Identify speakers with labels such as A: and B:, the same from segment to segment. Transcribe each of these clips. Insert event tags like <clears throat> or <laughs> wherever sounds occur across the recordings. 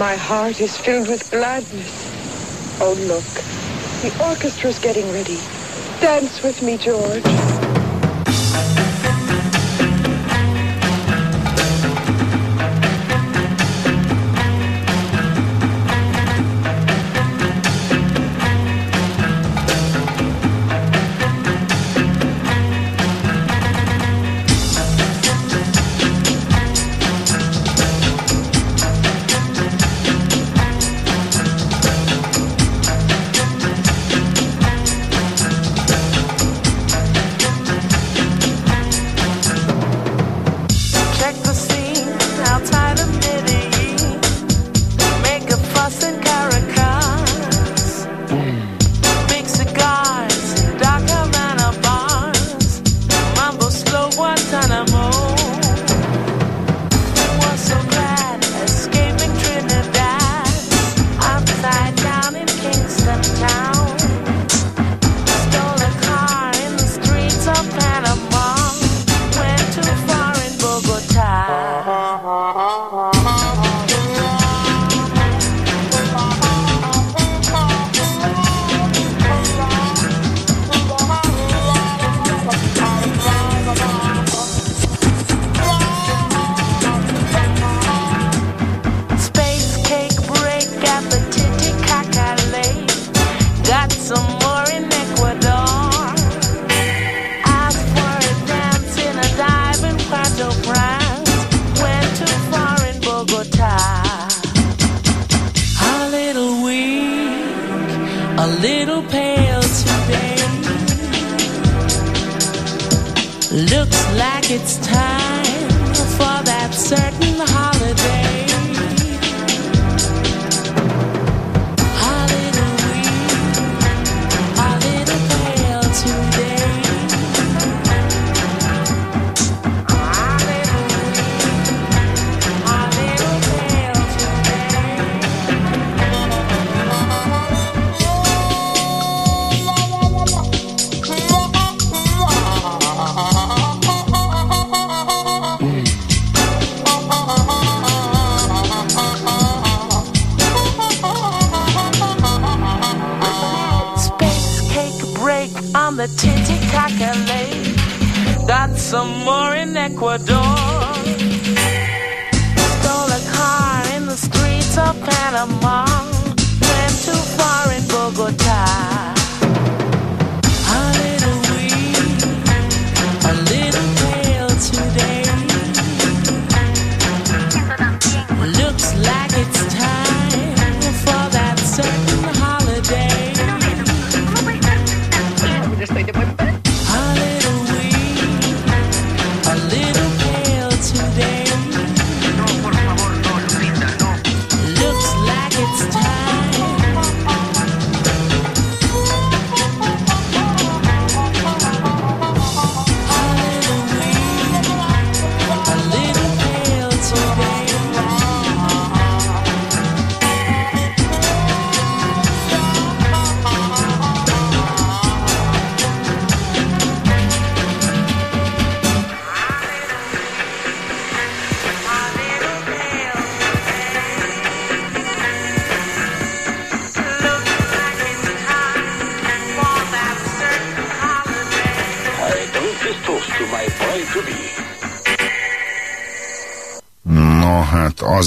A: My heart is filled with gladness. Oh, look. The orchestra's getting ready. Dance with me, George.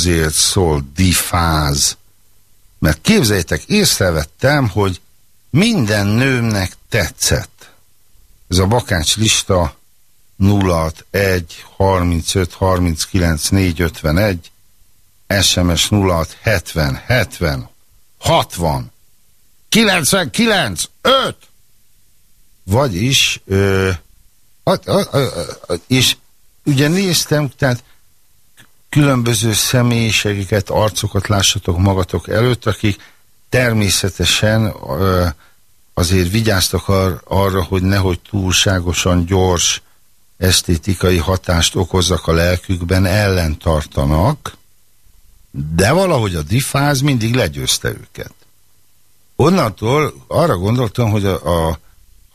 B: Azért szól difáz. Mert képzeljétek, észrevettem, hogy minden nőmnek tetszett. Ez a bakács lista 06 1 35 39 4 51 SMS 06 70 70 60 99 5 vagyis ö, a, a, a, és ugye néztem, tehát különböző személyiségeket, arcokat lássatok magatok előtt, akik természetesen azért vigyáztak ar arra, hogy nehogy túlságosan gyors esztétikai hatást okozzak a lelkükben, ellentartanak, de valahogy a difáz mindig legyőzte őket. Onnantól arra gondoltam, hogy a, a,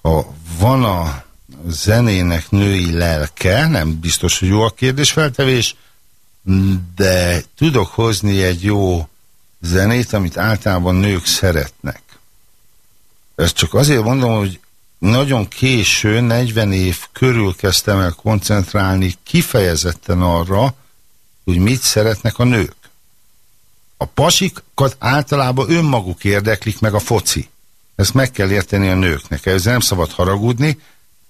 B: a van a zenének női lelke, nem biztos, hogy jó a kérdésfeltevés, de tudok hozni egy jó zenét, amit általában nők szeretnek. Ezt csak azért mondom, hogy nagyon késő, 40 év körül kezdtem el koncentrálni kifejezetten arra, hogy mit szeretnek a nők. A pasikat általában önmaguk érdeklik meg a foci. Ezt meg kell érteni a nőknek, ezzel nem szabad haragudni,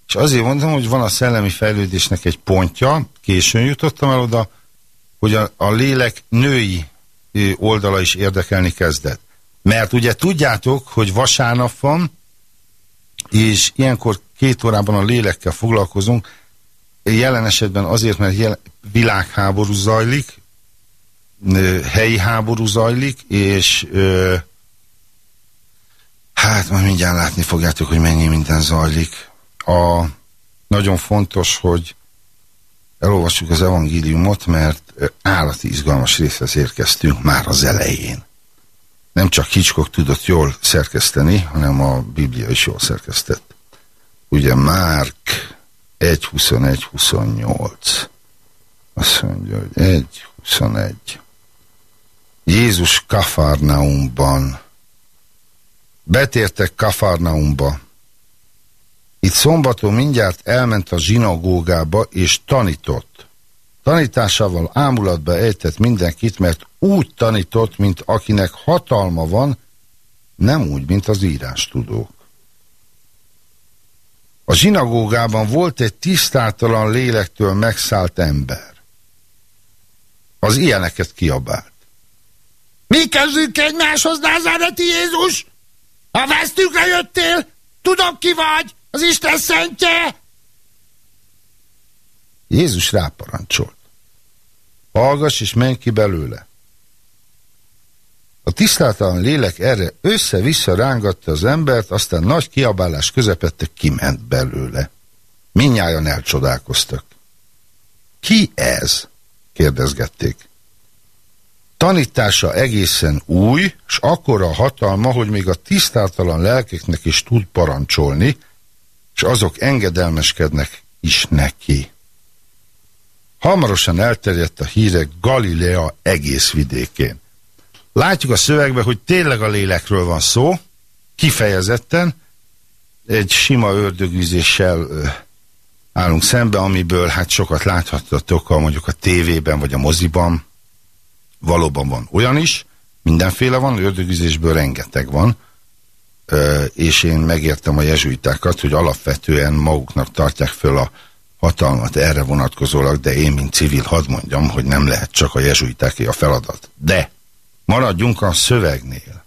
B: és azért mondom, hogy van a szellemi fejlődésnek egy pontja, későn jutottam el oda, hogy a, a lélek női oldala is érdekelni kezdett. Mert ugye tudjátok, hogy vasárnap van, és ilyenkor két órában a lélekkel foglalkozunk, jelen esetben azért, mert jelen, világháború zajlik, helyi háború zajlik, és ö, hát majd mindjárt látni fogjátok, hogy mennyi minden zajlik. A, nagyon fontos, hogy elolvassuk az evangéliumot, mert állati izgalmas részhez érkeztünk már az elején. Nem csak Hitchcock tudott jól szerkeszteni, hanem a Biblia is jól szerkesztett. Ugye Márk 1.21.28 azt mondja, hogy 1.21 Jézus Kafarnaumban betértek Kafarnaumba itt szombaton mindjárt elment a zsinagógába és tanított. Tanításával ámulatba ejtett mindenkit, mert úgy tanított, mint akinek hatalma van, nem úgy, mint az írástudók. A zsinagógában volt egy tisztátalan lélektől megszállt ember. Az ilyeneket kiabált. Mi kezdünk egymáshoz, Názáreti Jézus? Ha vesztükre jöttél, tudom ki vagy, az Isten szentje! Jézus ráparancsolt. Hallgass és menj ki belőle. A tisztátalan lélek erre össze-vissza rángatta az embert, aztán nagy kiabálás közepette kiment belőle. Minnyáján elcsodálkoztak. Ki ez? kérdezgették. Tanítása egészen új, s akkora hatalma, hogy még a tisztátalan lelkeknek is tud parancsolni, és azok engedelmeskednek is neki. Hamarosan elterjedt a hírek Galilea egész vidékén. Látjuk a szövegben, hogy tényleg a lélekről van szó, kifejezetten, egy sima ördögűzéssel állunk szembe, amiből hát sokat láthattatok a, mondjuk a tévében vagy a moziban. Valóban van olyan is, mindenféle van, ördögűzésből rengeteg van, és én megértem a jezsuitákat, hogy alapvetően maguknak tartják föl a hatalmat erre vonatkozólag, de én, mint civil, hadd mondjam, hogy nem lehet csak a jezsuitáké a feladat. De maradjunk a szövegnél.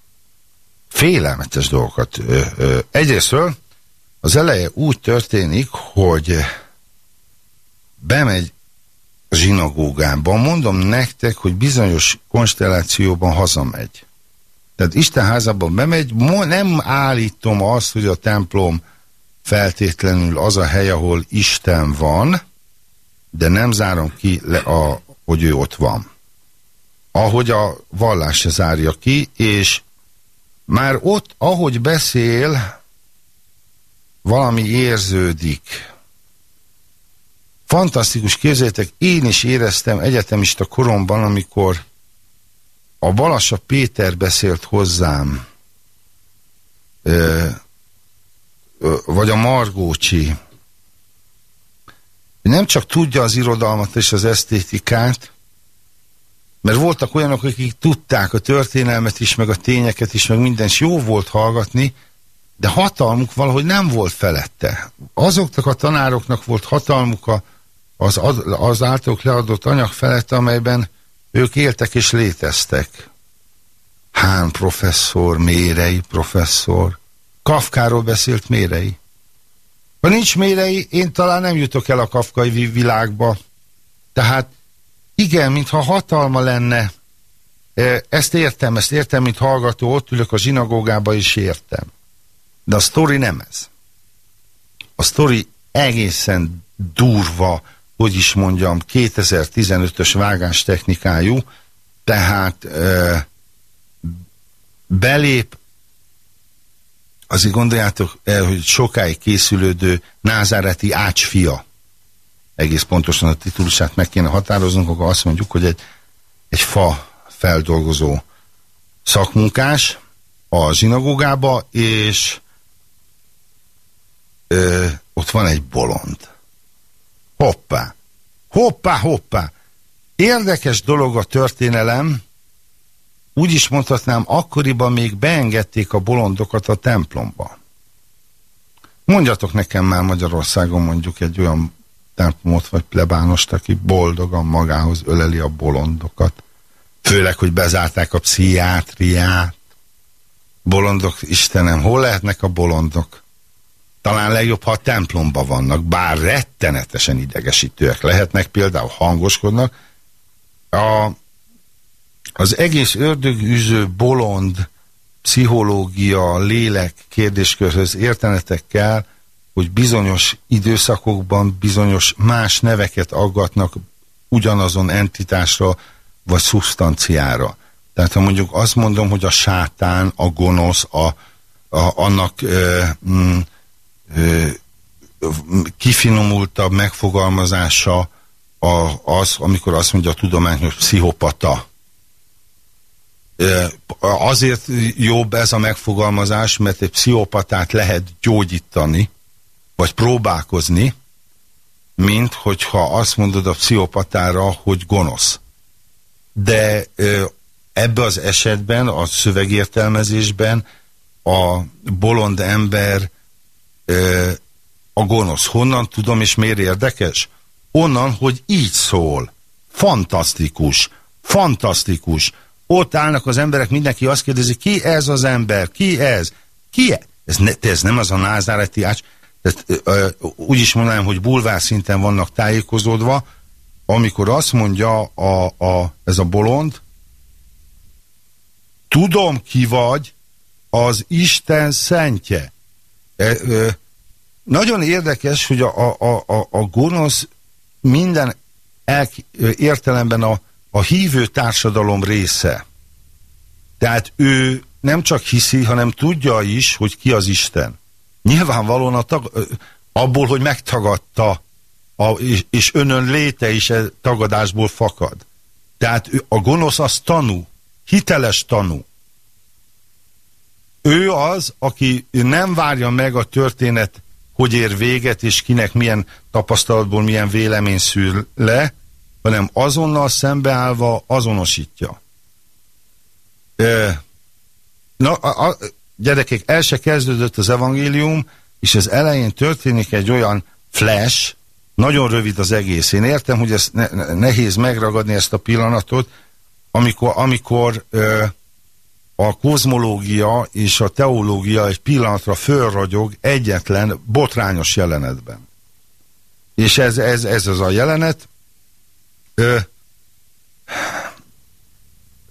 B: Félelmetes dolgokat. Egyrésztről az eleje úgy történik, hogy bemegy a zsinagógában, mondom nektek, hogy bizonyos konstellációban hazamegy. Tehát Isten házában bemegy, nem állítom azt, hogy a templom feltétlenül az a hely, ahol Isten van, de nem zárom ki, le a, hogy ő ott van. Ahogy a vallás se zárja ki, és már ott, ahogy beszél, valami érződik. Fantasztikus, képzeljétek, én is éreztem egyetemista koromban, amikor a Balassa Péter beszélt hozzám, ö, ö, vagy a Margócsi, nem csak tudja az irodalmat és az esztétikát, mert voltak olyanok, akik tudták a történelmet is, meg a tényeket is, meg minden, és jó volt hallgatni, de hatalmuk valahogy nem volt felette. Azoknak a tanároknak volt hatalmuk az, az általuk leadott anyag felette, amelyben ők éltek és léteztek. Hán professzor, Mérei professzor. Kafkáról beszélt Mérei. Ha nincs Mérei, én talán nem jutok el a kafkai világba. Tehát igen, mintha hatalma lenne. E, ezt értem, ezt értem, mint hallgató, ott ülök a zsinagógába és értem. De a sztori nem ez. A sztori egészen durva, hogy is mondjam, 2015-ös vágás technikájú, tehát e, belép, azért gondoljátok el, hogy sokáig készülődő názáreti ácsfia. egész pontosan a titulusát meg kéne határoznunk, akkor azt mondjuk, hogy egy, egy fa feldolgozó szakmunkás a zsinagógába, és ö, ott van egy bolond. Hoppá! Hoppá, hoppá! Érdekes dolog a történelem, úgy is mondhatnám, akkoriban még beengedték a bolondokat a templomba. Mondjatok nekem már Magyarországon mondjuk egy olyan templomot vagy plebánost, aki boldogan magához öleli a bolondokat. Főleg, hogy bezárták a pszichiátriát. Bolondok, Istenem, hol lehetnek a bolondok? Talán legjobb, ha a templomba vannak, bár rettenetesen idegesítőek lehetnek, például hangoskodnak. A, az egész ördögűző bolond pszichológia, lélek kérdéskörhöz értenetek kell, hogy bizonyos időszakokban bizonyos más neveket aggatnak ugyanazon entitásra vagy szubstanciára. Tehát ha mondjuk azt mondom, hogy a sátán, a gonosz, a, a, annak ö, mm, ö, kifinomultabb megfogalmazása az, amikor azt mondja a tudomány, hogy pszichopata. Azért jobb ez a megfogalmazás, mert egy pszichopatát lehet gyógyítani, vagy próbálkozni, mint hogyha azt mondod a pszichopatára, hogy gonosz. De ebbe az esetben, a szövegértelmezésben a bolond ember a gonosz. Honnan tudom, és miért érdekes? Onnan, hogy így szól. Fantasztikus. Fantasztikus. Ott állnak az emberek, mindenki azt kérdezi, ki ez az ember? Ki ez? Ki ez? Ez, ne, ez nem az a názáreti ács. Tehát, úgy is mondanám, hogy bulvár szinten vannak tájékozódva, amikor azt mondja a, a, ez a bolond, tudom ki vagy, az Isten szentje. E, e, nagyon érdekes, hogy a, a, a, a gonosz minden el, értelemben a, a hívő társadalom része. Tehát ő nem csak hiszi, hanem tudja is, hogy ki az Isten. Nyilvánvalóan a tag, abból, hogy megtagadta, a, és, és önön léte is e tagadásból fakad. Tehát a gonosz az tanú, hiteles tanú. Ő az, aki nem várja meg a történet, hogy ér véget, és kinek milyen tapasztalatból milyen vélemény szül le, hanem azonnal szembeállva azonosítja. Na, a, a, gyerekek, el se kezdődött az evangélium, és az elején történik egy olyan flash, nagyon rövid az egész. Én értem, hogy ez ne, nehéz megragadni ezt a pillanatot, amikor, amikor ö, a kozmológia és a teológia egy pillanatra fölragyog egyetlen botrányos jelenetben. És ez, ez, ez az a jelenet. Ö,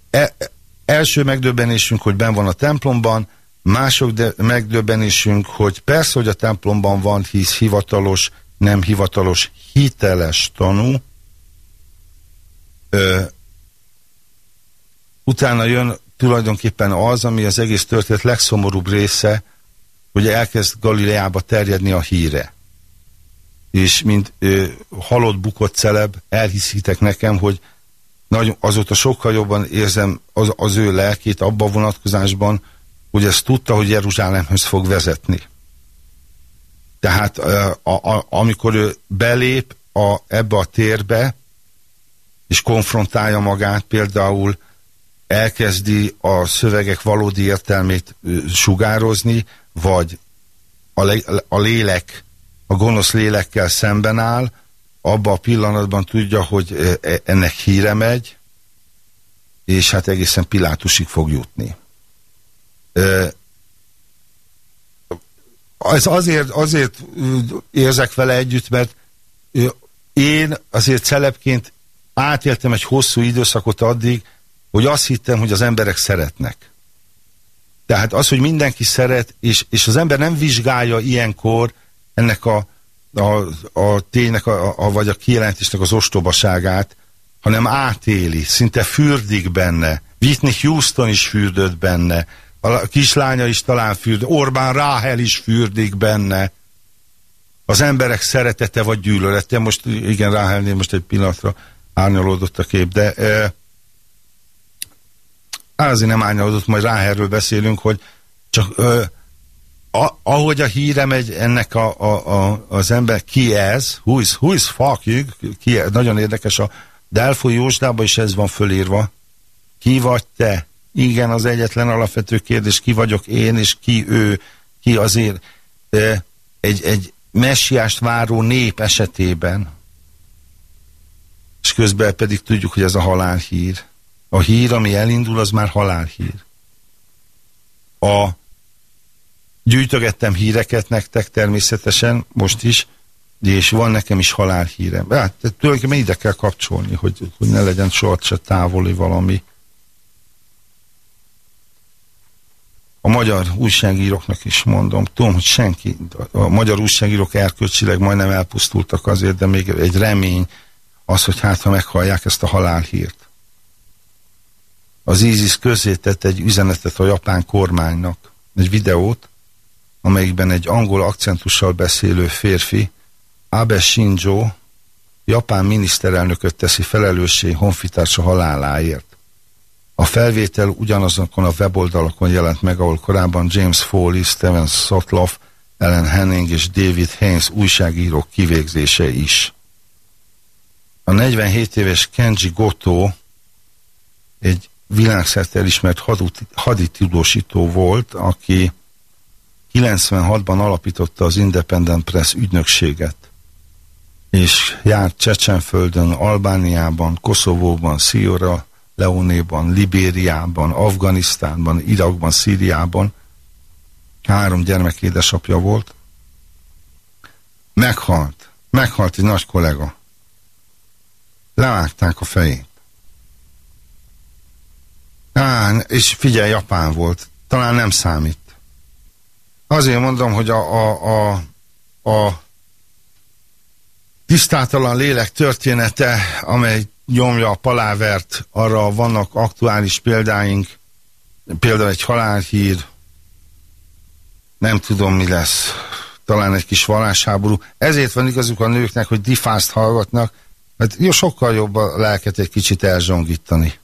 B: e, első megdöbbenésünk, hogy ben van a templomban, mások de megdöbbenésünk, hogy persze, hogy a templomban van, hisz hivatalos, nem hivatalos, hiteles tanú. Ö, utána jön tulajdonképpen az, ami az egész történet legszomorúbb része, hogy elkezd Galileába terjedni a híre. És mint ö, halott bukott celeb, elhiszitek nekem, hogy nagyon, azóta sokkal jobban érzem az, az ő lelkét abban vonatkozásban, hogy ezt tudta, hogy Jeruzsálemhez fog vezetni. Tehát a, a, amikor ő belép a, ebbe a térbe, és konfrontálja magát, például elkezdi a szövegek valódi értelmét sugározni, vagy a, le, a lélek, a gonosz lélekkel szemben áll, abban a pillanatban tudja, hogy e, ennek híre megy, és hát egészen Pilátusig fog jutni. Ez azért, azért érzek vele együtt, mert én azért celebként átéltem egy hosszú időszakot addig, hogy azt hittem, hogy az emberek szeretnek. Tehát az, hogy mindenki szeret, és, és az ember nem vizsgálja ilyenkor ennek a, a, a ténynek, a, a, vagy a kijelentésnek az ostobaságát, hanem átéli, szinte fürdik benne. Whitney Houston is fürdött benne, a kislánya is talán fürd, Orbán Ráhel is fürdik benne. az emberek szeretete vagy gyűlölete. Most igen, Ráhelnél most egy pillanatra árnyalódott a kép, de e, azért nem árnyalódott, majd Ráherről beszélünk, hogy csak e, a, ahogy a híre megy ennek a, a, a, az ember, ki ez, who is, who is fuck you, ki ez, nagyon érdekes, a Delfoi Jósdában is ez van fölírva, ki vagy te? Igen, az egyetlen alapvető kérdés, ki vagyok én, és ki ő, ki azért egy, egy messiást váró nép esetében, és közben pedig tudjuk, hogy ez a halálhír. A hír, ami elindul, az már halálhír. A gyűjtögettem híreket nektek természetesen, most is, és van nekem is halálhírem. Hát, tulajdonképpen ide kell kapcsolni, hogy, hogy ne legyen soha se távoli valami. A magyar újságíróknak is mondom, tudom, hogy senki, a magyar újságírók erkölcsileg majdnem elpusztultak azért, de még egy remény az, hogy hát ha meghallják ezt a halálhírt. Az ISIS közé tett egy üzenetet a japán kormánynak, egy videót, amelyikben egy angol akcentussal beszélő férfi, Abe Shinjo, japán miniszterelnököt teszi felelőssé honfitársa haláláért. A felvétel ugyanazokon a weboldalakon jelent meg, ahol korábban James Foley, Steven Sotloff, Ellen Henning és David Haynes újságírók kivégzése is. A 47 éves Kenji Goto egy világszerte elismert haditudósító volt, aki 96-ban alapította az Independent Press ügynökséget, és járt Csecsenföldön, Albániában, Koszovóban, Sziora, Leonéban, Libériában, Afganisztánban, Irakban, Szíriában. Három gyermek édesapja volt. Meghalt. Meghalt egy nagy kollega. Levágták a fejét. Á, és figyelj, Japán volt. Talán nem számít. Azért mondom, hogy a, a, a, a tisztátalan lélek története, amely nyomja a palávert, arra vannak aktuális példáink, például egy halálhír, nem tudom mi lesz, talán egy kis vallásháború. Ezért van igazuk a nőknek, hogy difászt hallgatnak, mert jó, sokkal jobb a lelket egy kicsit elzsongítani.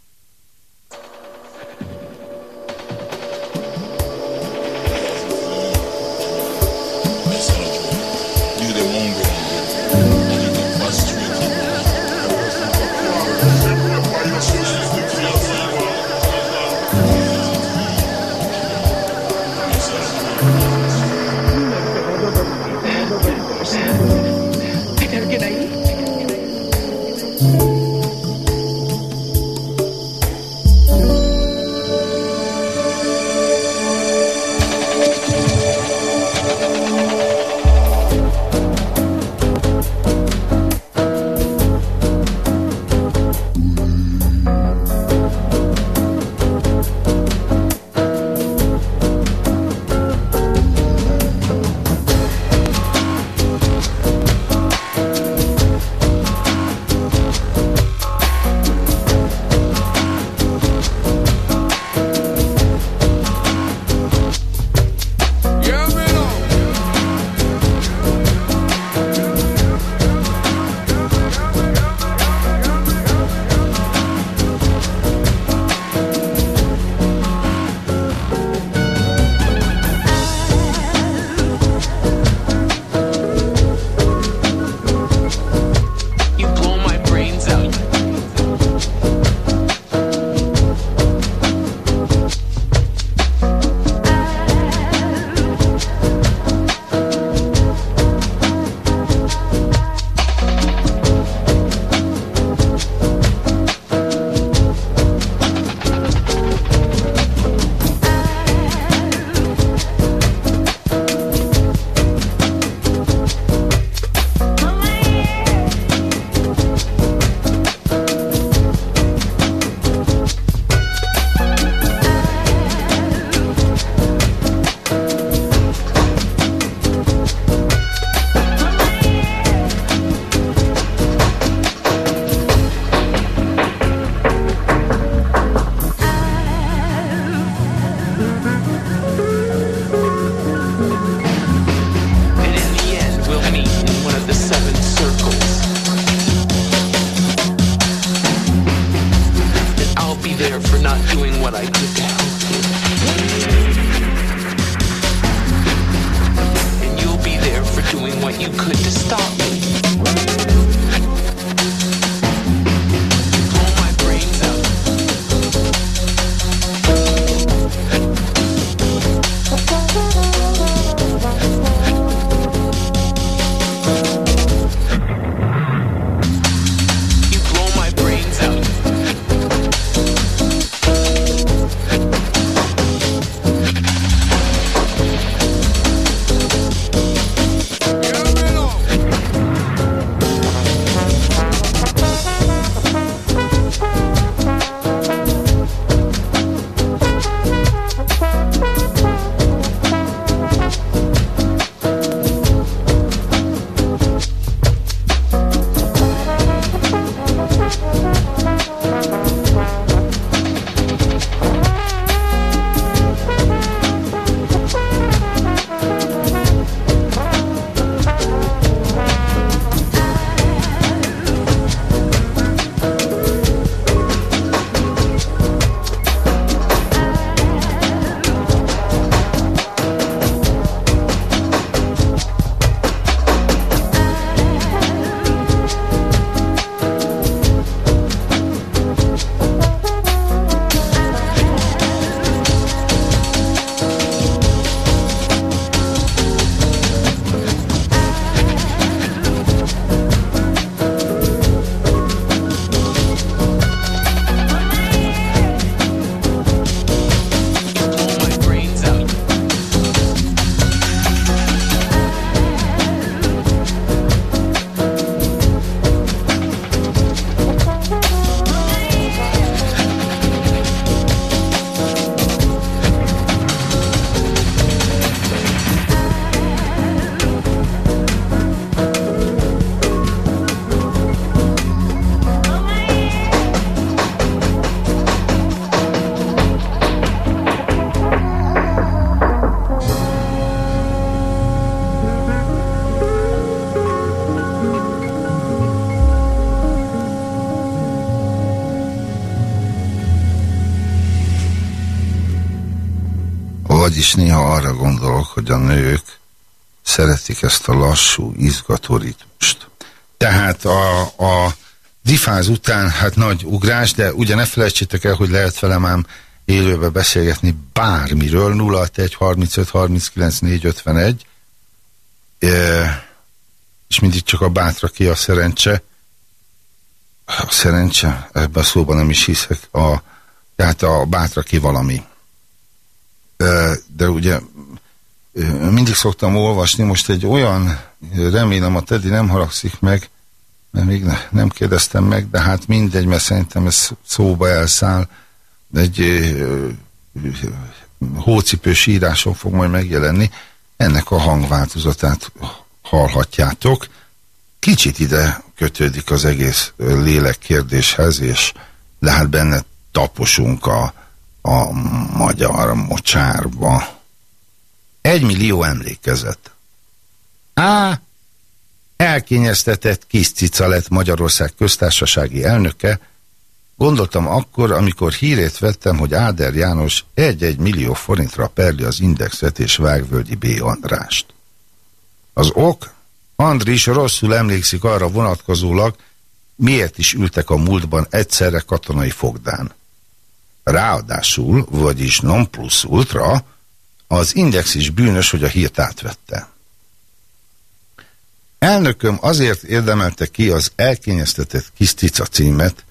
B: Hogy a nők szeretik ezt a lassú, izgató ritmust. Tehát a, a difáz után hát nagy ugrás, de ugye ne felejtsétek el, hogy lehet velem ám élőbe beszélgetni bármiről, 061 35 39 451 e, és mindig csak a bátra ki a szerencse. A szerencse, ebben a szóban nem is hiszek, a, tehát a bátra ki valami. De ugye mindig szoktam olvasni, most egy olyan, remélem a Teddy nem haragszik meg, mert még ne, nem kérdeztem meg, de hát mindegy, mert szerintem ez szóba elszáll, egy ö, hócipős íráson fog majd megjelenni, ennek a hangváltozatát hallhatjátok. Kicsit ide kötődik az egész lélek kérdéshez, és de hát benne taposunk a, a magyar mocsárba. Egy millió emlékezet. Á, elkényeztetett kis cica lett Magyarország köztársasági elnöke, gondoltam akkor, amikor hírét vettem, hogy Áder János egy-egy millió forintra perli az indexet és Vágvölgyi B. Andrást. Az ok? Andris rosszul emlékszik arra vonatkozólag, miért is ültek a múltban egyszerre katonai fogdán. Ráadásul, vagyis non plus ultra, az index is bűnös, hogy a hírt átvette. Elnököm azért érdemelte ki az elkényeztetett kis cica címet,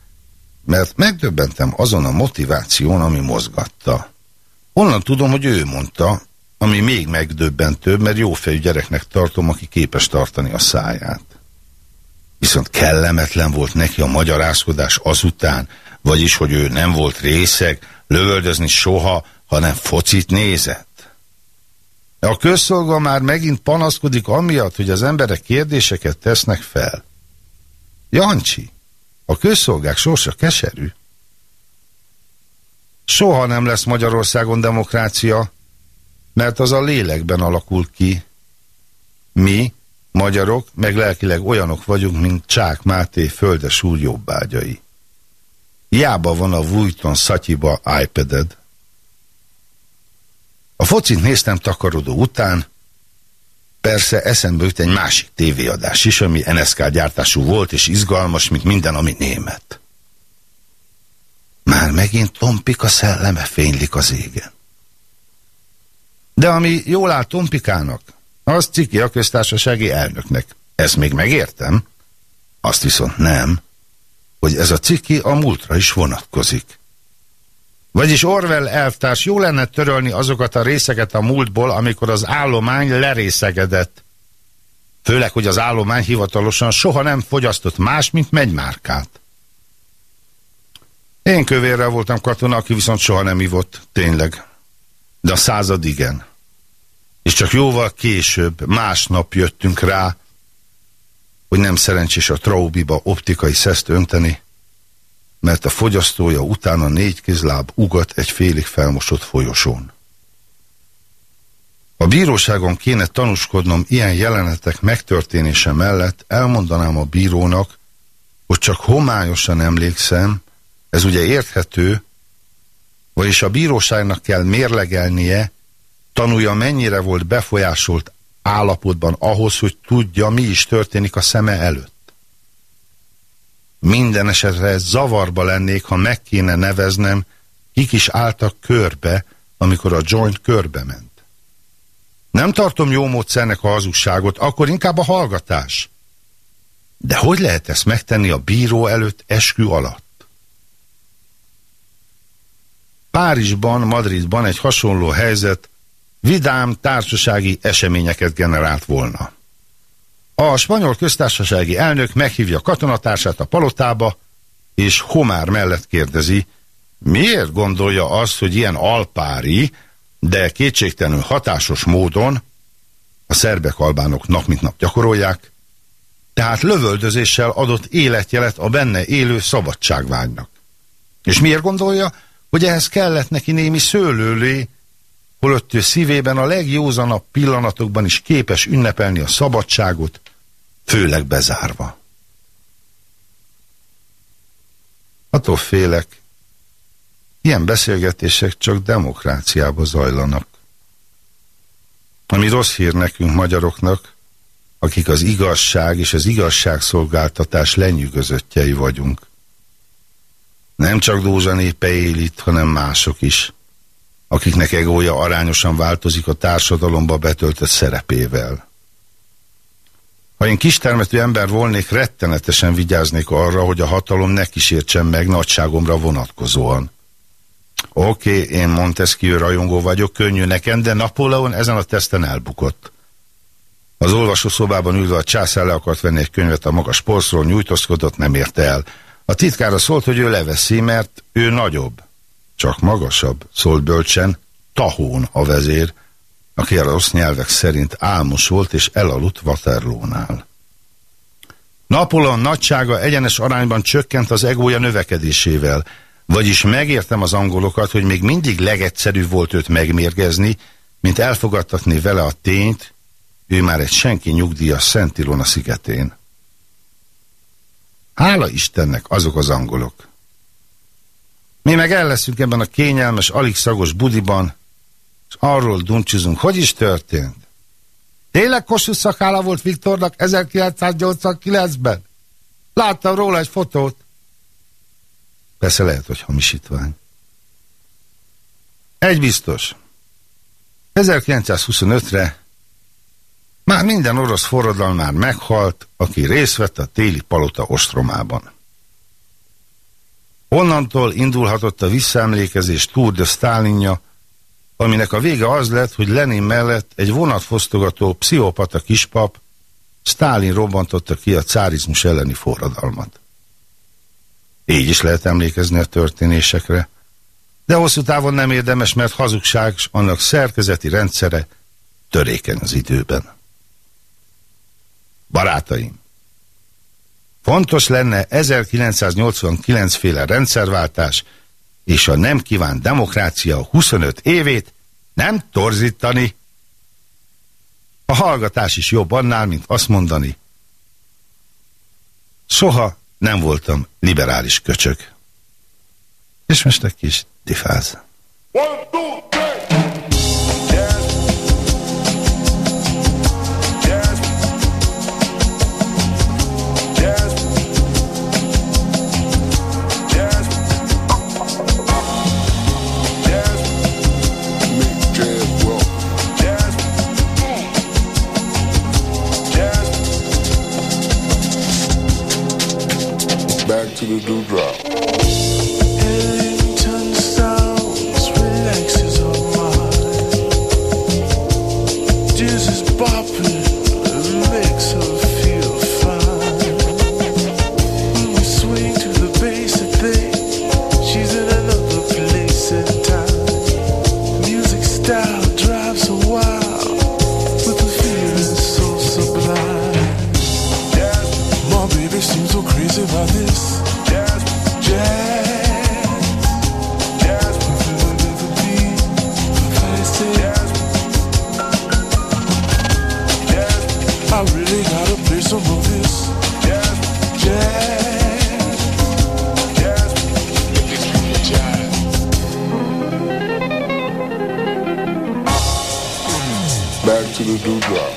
B: mert megdöbbentem azon a motiváción, ami mozgatta. Onnan tudom, hogy ő mondta, ami még megdöbbentőbb, mert jófejű gyereknek tartom, aki képes tartani a száját. Viszont kellemetlen volt neki a magyarázkodás azután, vagyis, hogy ő nem volt részeg, lövöldözni soha, hanem focit nézett. A közszolga már megint panaszkodik amiatt, hogy az emberek kérdéseket tesznek fel. Jancsi, a közszolgák sorsa keserű. Soha nem lesz Magyarországon demokrácia, mert az a lélekben alakul ki. Mi, magyarok, meg lelkileg olyanok vagyunk, mint Csák Máté földes úr jobbágyai. Hiába van a Vuitton szatyiba iPad-ed. A focit néztem takarodó után, persze eszembe jut egy másik tévéadás is, ami NSK gyártású volt, és izgalmas, mint minden, ami német. Már megint Tompika szelleme fénylik az égen. De ami jól áll Tompikának, az ciki a köztársasági elnöknek. Ezt még megértem. Azt viszont nem, hogy ez a ciki a múltra is vonatkozik. Vagyis Orwell elvtárs, jó lenne törölni azokat a részeket a múltból, amikor az állomány lerészegedett. Főleg, hogy az állomány hivatalosan soha nem fogyasztott más, mint megymárkát. Én kövérrel voltam katona, aki viszont soha nem ivott, tényleg. De a század igen. És csak jóval később, másnap jöttünk rá, hogy nem szerencsés a Traubiba optikai szeszt önteni, mert a fogyasztója utána négy kézláb ugat egy félig felmosott folyosón. A bíróságon kéne tanúskodnom ilyen jelenetek megtörténése mellett, elmondanám a bírónak, hogy csak homályosan emlékszem, ez ugye érthető, vagyis a bíróságnak kell mérlegelnie, tanulja mennyire volt befolyásolt állapotban ahhoz, hogy tudja, mi is történik a szeme előtt. Minden esetre zavarba lennék, ha meg kéne neveznem, kik is álltak körbe, amikor a joint körbe ment. Nem tartom jó módszernek a hazugságot, akkor inkább a hallgatás. De hogy lehet ezt megtenni a bíró előtt eskü alatt? Párizsban, Madridban egy hasonló helyzet vidám társasági eseményeket generált volna. A spanyol köztársasági elnök meghívja katonatársát a palotába, és homár mellett kérdezi, miért gondolja azt, hogy ilyen alpári, de kétségtelenül hatásos módon a szerbek albánok nap mint nap gyakorolják, tehát lövöldözéssel adott életjelet a benne élő szabadságvágynak. És miért gondolja, hogy ehhez kellett neki némi szőlőlé, holott ő szívében a legjózanabb pillanatokban is képes ünnepelni a szabadságot, főleg bezárva. Attól félek, ilyen beszélgetések csak demokráciába zajlanak. Ami rossz hír nekünk magyaroknak, akik az igazság és az igazságszolgáltatás lenyűgözöttjei vagyunk. Nem csak Dózsa népe él itt, hanem mások is akiknek egója arányosan változik a társadalomba betöltött szerepével. Ha én kistermetű ember volnék, rettenetesen vigyáznék arra, hogy a hatalom ne kísértsen meg nagyságomra vonatkozóan. Oké, okay, én Montesquieu rajongó vagyok, könnyű nekem, de Napóleon ezen a teszten elbukott. Az olvasószobában ülve a császár le akart venni egy könyvet a magas polcról, nyújtózkodott, nem érte el. A titkára szólt, hogy ő leveszi, mert ő nagyobb. Csak magasabb, szólt bölcsen, Tahón a vezér, aki a rossz nyelvek szerint álmos volt és elaludt Waterloo-nál. Napoleon nagysága egyenes arányban csökkent az egója növekedésével, vagyis megértem az angolokat, hogy még mindig legegyszerűbb volt őt megmérgezni, mint elfogadtatni vele a tényt, ő már egy senki nyugdíjas Szent Ilona szigetén. Hála Istennek azok az angolok, mi meg el leszünk ebben a kényelmes, alig szagos budiban, és arról duncsizunk, hogy is történt. Tényleg Kossuth szakála volt Viktornak 1989-ben? Láttam róla egy fotót. Persze lehet, hogy hamisítvány. Egy biztos. 1925-re már minden orosz forradalmár meghalt, aki részt vett a téli palota ostromában. Onnantól indulhatott a visszaemlékezés Tour de Stalinja, aminek a vége az lett, hogy Lenin mellett egy vonatfosztogató pszichopata kispap Stálin robbantotta ki a cárizmus elleni forradalmat. Így is lehet emlékezni a történésekre, de hosszú távon nem érdemes, mert hazugság és annak szerkezeti rendszere törékeny az időben. Barátaim! Fontos lenne 1989 féle rendszerváltás és a nem kívánt demokrácia 25 évét nem torzítani. A hallgatás is jobb annál, mint azt mondani. Soha nem voltam liberális köcsök.
C: És most egy kis difáz. One, two, to the dewdrop. do that.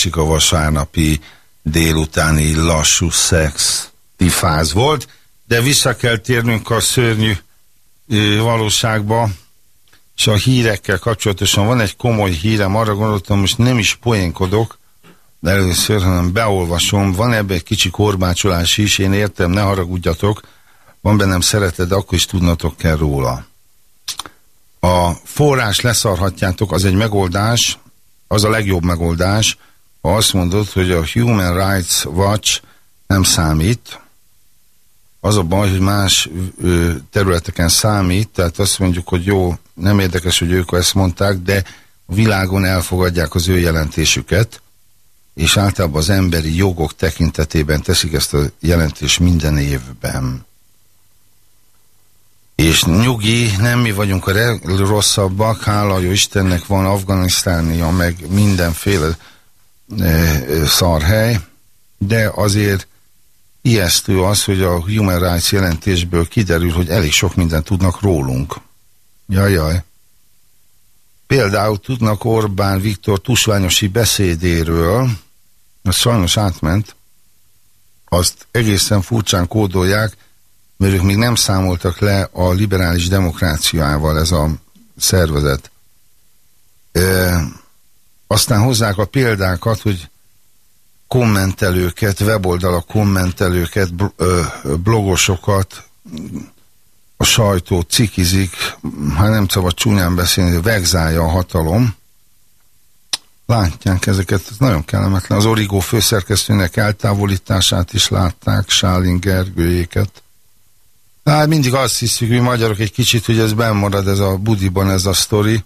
C: Esik a vasárnapi délutáni lassú szex tifáz volt, de vissza kell térnünk a szörnyű valóságba, és a hírekkel kapcsolatosan van egy komoly hírem, arra gondoltam, most nem is poénkodok, de először, hanem beolvasom, van ebbe egy kicsi korbácsolás is, én értem, ne haragudjatok, van bennem szeretet, de akkor is tudnatok kell róla. A forrás leszarhatjátok, az egy megoldás, az a legjobb megoldás, azt mondod, hogy a Human Rights Watch nem számít, az a baj, hogy más ö, területeken számít, tehát azt mondjuk, hogy jó, nem érdekes, hogy ők ezt mondták, de a világon elfogadják az ő jelentésüket, és általában az emberi jogok tekintetében teszik ezt a jelentést minden évben. És nyugi, nem mi vagyunk a rosszabbak, hála jó Istennek van Afganisztánia, meg mindenféle szarhely, de azért
B: ijesztő az, hogy a Human Rights jelentésből kiderül, hogy elég sok mindent tudnak rólunk. Jajjaj. Például tudnak Orbán Viktor tusványosi beszédéről, az sajnos átment, azt egészen furcsán kódolják, mert ők még nem számoltak le a liberális demokráciával ez a szervezet. E, aztán hozzák a példákat, hogy kommentelőket, weboldalak kommentelőket, blogosokat, a sajtó cikizik, hát nem szabad csúnyán beszélni, vegzálja a hatalom. Látják ezeket, ez nagyon kellemetlen. Az Origo főszerkesztőnek eltávolítását is látták, Sálin Gergőjéket. Hát mindig azt hiszük, hogy magyarok egy kicsit, hogy ez marad ez a budiban ez a sztori.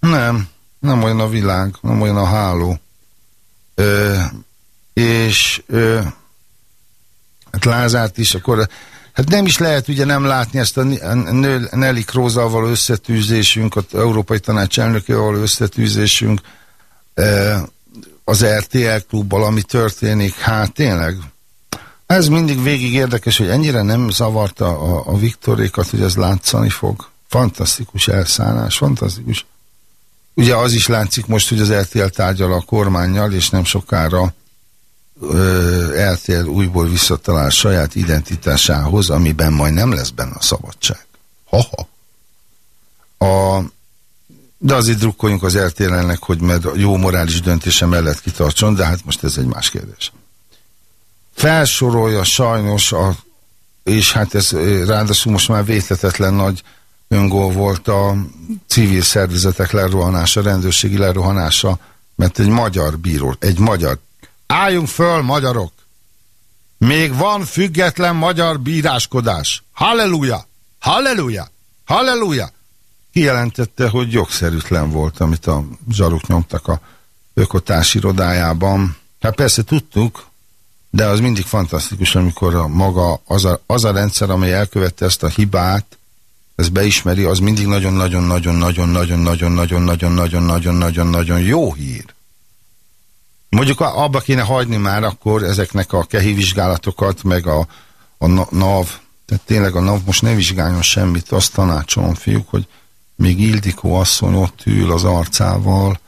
B: Nem, nem olyan a világ, nem olyan a háló. Ö, és ö, hát Lázárt is, akkor hát nem is lehet ugye nem látni ezt a Nelly Krózal összetűzésünk, az Európai Tanács elnökével való összetűzésünk, ö, az RTL klubbal, ami történik, hát tényleg ez mindig végig érdekes, hogy ennyire nem zavarta a, a Viktorékat, hogy ez látszani fog. Fantasztikus elszállás, fantasztikus. Ugye az is látszik most, hogy az RTL tárgyal a kormányjal, és nem sokára ö, RTL újból visszatalál saját identitásához, amiben majd nem lesz benne a szabadság. Haha. A, de azért drukkoljunk az RTL-nek, hogy mert jó morális döntése mellett kitartson, de hát most ez egy más kérdés felsorolja sajnos, a, és hát ez ráadásul most már vétletetlen nagy öngól volt a civil szervezetek lerohanása, rendőrségi lerohanása, mert egy magyar bíró, egy magyar. Álljunk föl, magyarok! Még van független magyar bíráskodás. Halleluja! Halleluja! Halleluja! Kijelentette, hogy jogszerűtlen volt, amit a zsaruk nyomtak a ökotás irodájában. Hát persze tudtuk, de az mindig fantasztikus, amikor a maga, az a, az a rendszer, amely elkövette ezt a hibát, ez beismeri, az mindig nagyon-nagyon-nagyon-nagyon-nagyon-nagyon-nagyon-nagyon-nagyon-nagyon-nagyon jó hír. Mondjuk abba kéne hagyni már akkor ezeknek a kehi vizsgálatokat, meg a, a NAV, tehát tényleg a NAV most ne vizsgáljon semmit, azt tanácsolom fiúk, hogy még Ildikó asszony ott ül az arcával,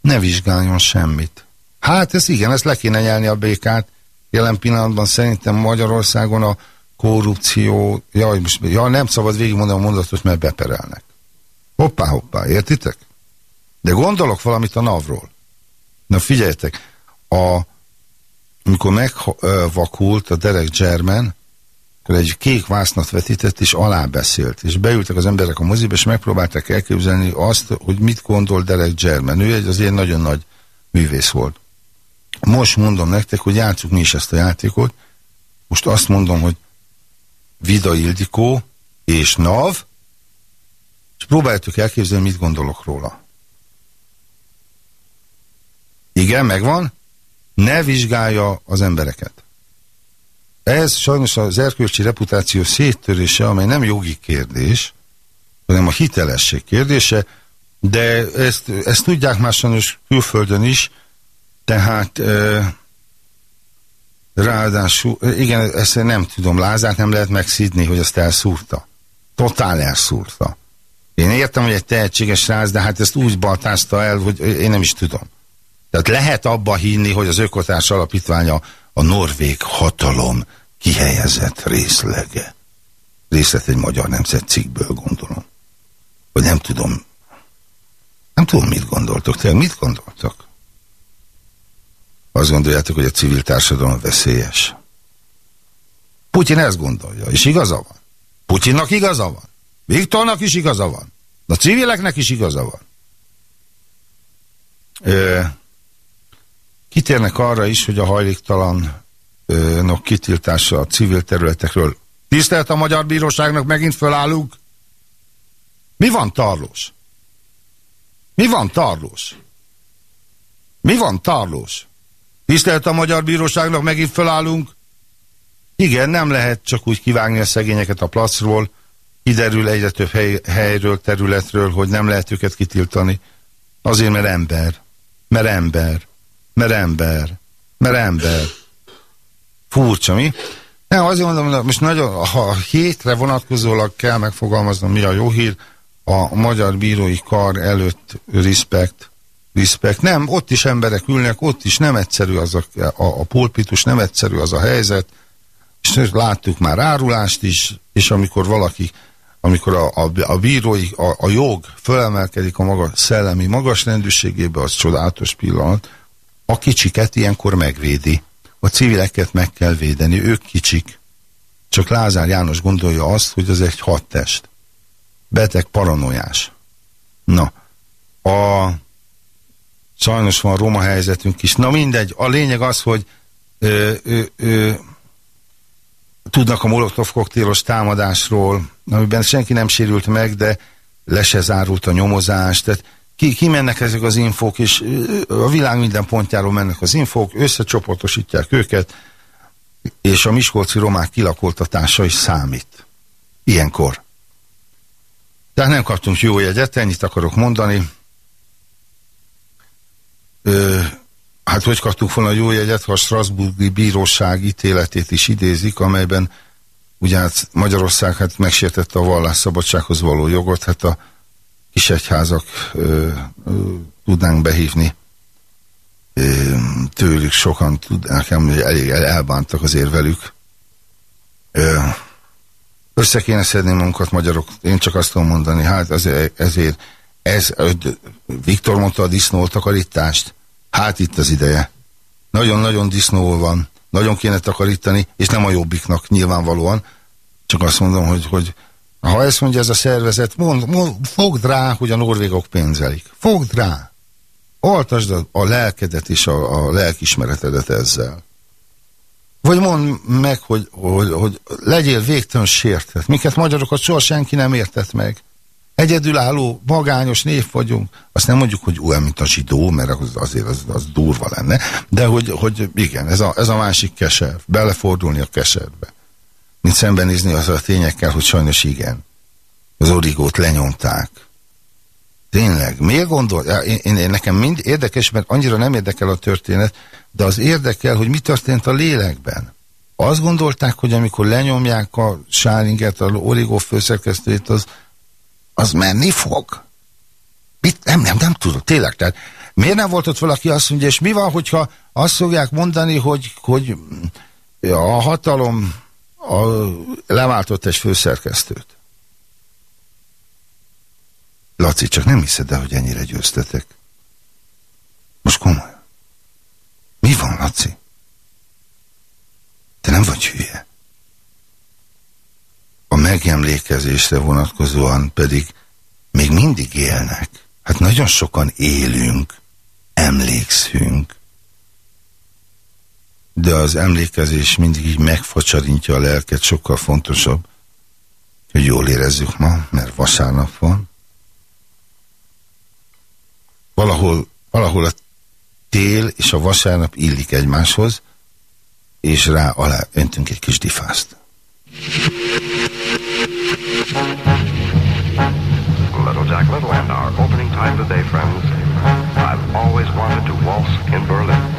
B: ne vizsgáljon semmit. Hát ez igen, ezt le kéne nyelni a békát, Jelen pillanatban szerintem Magyarországon a korrupció, jaj, most, ja, nem szabad végigmondani a mondatot, mert beperelnek. Hoppá, hoppá, értitek? De gondolok valamit a NAV-ról. Na figyeljetek, a, amikor megvakult a Derek German, akkor egy kék vásznat vetített, és alábeszélt. És beültek az emberek a moziba, és megpróbálták elképzelni azt, hogy mit gondol Derek German. Ő egy azért nagyon nagy művész volt. Most mondom nektek, hogy játsszuk mi is ezt a játékot. Most azt mondom, hogy Vida Ildikó és NAV, és próbáljátok elképzelni, mit gondolok róla. Igen, megvan. Ne vizsgálja az embereket. Ez sajnos az erkölcsi reputáció széttörése, amely nem jogi kérdés, hanem a hitelesség kérdése, de ezt, ezt tudják már sajnos külföldön is, tehát ráadásul, igen, ezt nem tudom, Lázát nem lehet megszídni, hogy azt elszúrta. Totál elszúrta. Én értem, hogy egy tehetséges ráz, de hát ezt úgy baltázta el, hogy én nem is tudom. Tehát lehet abba hinni, hogy az ökotárs alapítványa a norvég hatalom kihelyezett részlege. Részlet egy magyar nemzet cikkből gondolom. Vagy nem tudom. Nem tudom, mit gondoltok. Te mit gondoltak? Azt gondoljátok, hogy a civil társadalom veszélyes. Putyin ezt gondolja, és igaza van. Putyinnak igaza van. Viktornak is igaza van. A civileknek is igaza van. Ö, kitérnek arra is, hogy a hajléktalanok kitiltása a civil területekről. Tisztelt a Magyar Bíróságnak, megint fölállunk. Mi van, Tarlós? Mi van, Tarlós? Mi van, Tarlós? Tisztelt a Magyar Bíróságnak, megint felállunk. Igen, nem lehet csak úgy kivágni a szegényeket a placról, kiderül egyre több hely, helyről, területről, hogy nem lehet őket kitiltani. Azért, mert ember. Mert ember. Mert ember. Mert ember. Furcsa, mi? Nem, azért mondom, hogy most nagyon, ha a hétre vonatkozólag kell megfogalmaznom, mi a jó hír, a magyar bírói kar előtt respect, respect. Nem, ott is emberek ülnek, ott is nem egyszerű az a, a, a pulpitus, nem egyszerű az a helyzet, és láttuk már árulást is, és amikor valaki, amikor a, a, a bírói, a, a jog fölemelkedik a maga szellemi magas rendűségébe, az csodálatos pillanat, a kicsiket ilyenkor megvédi. A civileket meg kell védeni, ők kicsik. Csak Lázár János gondolja azt, hogy ez egy hadtest. Beteg paranoiás. Na, a sajnos van roma helyzetünk is. Na mindegy, a lényeg az, hogy ö, ö, ö, tudnak a Molotov koktélos támadásról, amiben senki nem sérült meg, de le se zárult a nyomozás, tehát ki, kimennek ezek az infók, és a világ minden pontjáról mennek az infók, összecsoportosítják őket, és a miskolci romák kilakoltatása is számít. Ilyenkor. Tehát nem kaptunk jó jegyet, ennyit akarok mondani. Ö, hát hogy kaptuk volna jó jegyet, ha a Strasburgi Bíróság ítéletét is idézik, amelyben ugye hát Magyarország hát megsértette a vallásszabadsághoz való jogot, hát a kis egyházak ö, ö, tudnánk behívni. Ö, tőlük sokan tudnák, hogy elég elbántak azért velük. Ö, össze kéne szedni magunkat magyarok, én csak azt tudom mondani, hát azért, ezért ez, Viktor mondta a disznótakarítást, hát itt az ideje. Nagyon-nagyon disznó van, nagyon kéne takarítani, és nem a jobbiknak nyilvánvalóan, csak azt mondom, hogy, hogy ha ezt mondja ez a szervezet, mond, mond, fogd rá, hogy a norvégok pénzelik. Fogd rá. Altasd a, a lelkedet és a, a lelkismeretedet ezzel. Vagy mondd meg, hogy, hogy, hogy legyél végtelen sértett. Minket magyarokat soha senki nem értett meg. Egyedülálló, magányos név vagyunk. Azt nem mondjuk, hogy olyan, mint a zsidó, mert az, azért az, az durva lenne. De hogy, hogy igen, ez a, ez a másik keser. Belefordulni a keserbe mint szembenézni az a tényekkel, hogy sajnos igen. Az origót lenyomták. Tényleg, miért gondol? Én, én, nekem mind érdekes, mert annyira nem érdekel a történet, de az érdekel, hogy mi történt a lélekben. Azt gondolták, hogy amikor lenyomják a Sáringet, a origó főszerkesztőjét, az, az menni fog? Mit? Nem, nem, nem tudom, tényleg. Tehát miért nem volt ott valaki azt mondja, és mi van, hogyha azt fogják mondani, hogy, hogy a hatalom a, leváltott egy főszerkesztőt. Laci, csak nem hiszed el, hogy ennyire győztetek. Most komolyan. Mi van, Laci? Te nem vagy hülye. Megemlékezésre vonatkozóan pedig még mindig élnek. Hát nagyon sokan élünk, emlékszünk de az emlékezés mindig így megfacsarintja a lelket, sokkal fontosabb, hogy jól érezzük ma, mert vasárnap van. Valahol, valahol a tél és a vasárnap illik egymáshoz, és rá alá öntünk egy kis difászt. Little Jack Little and our opening time today, friends. I've always wanted to waltz in Berlin.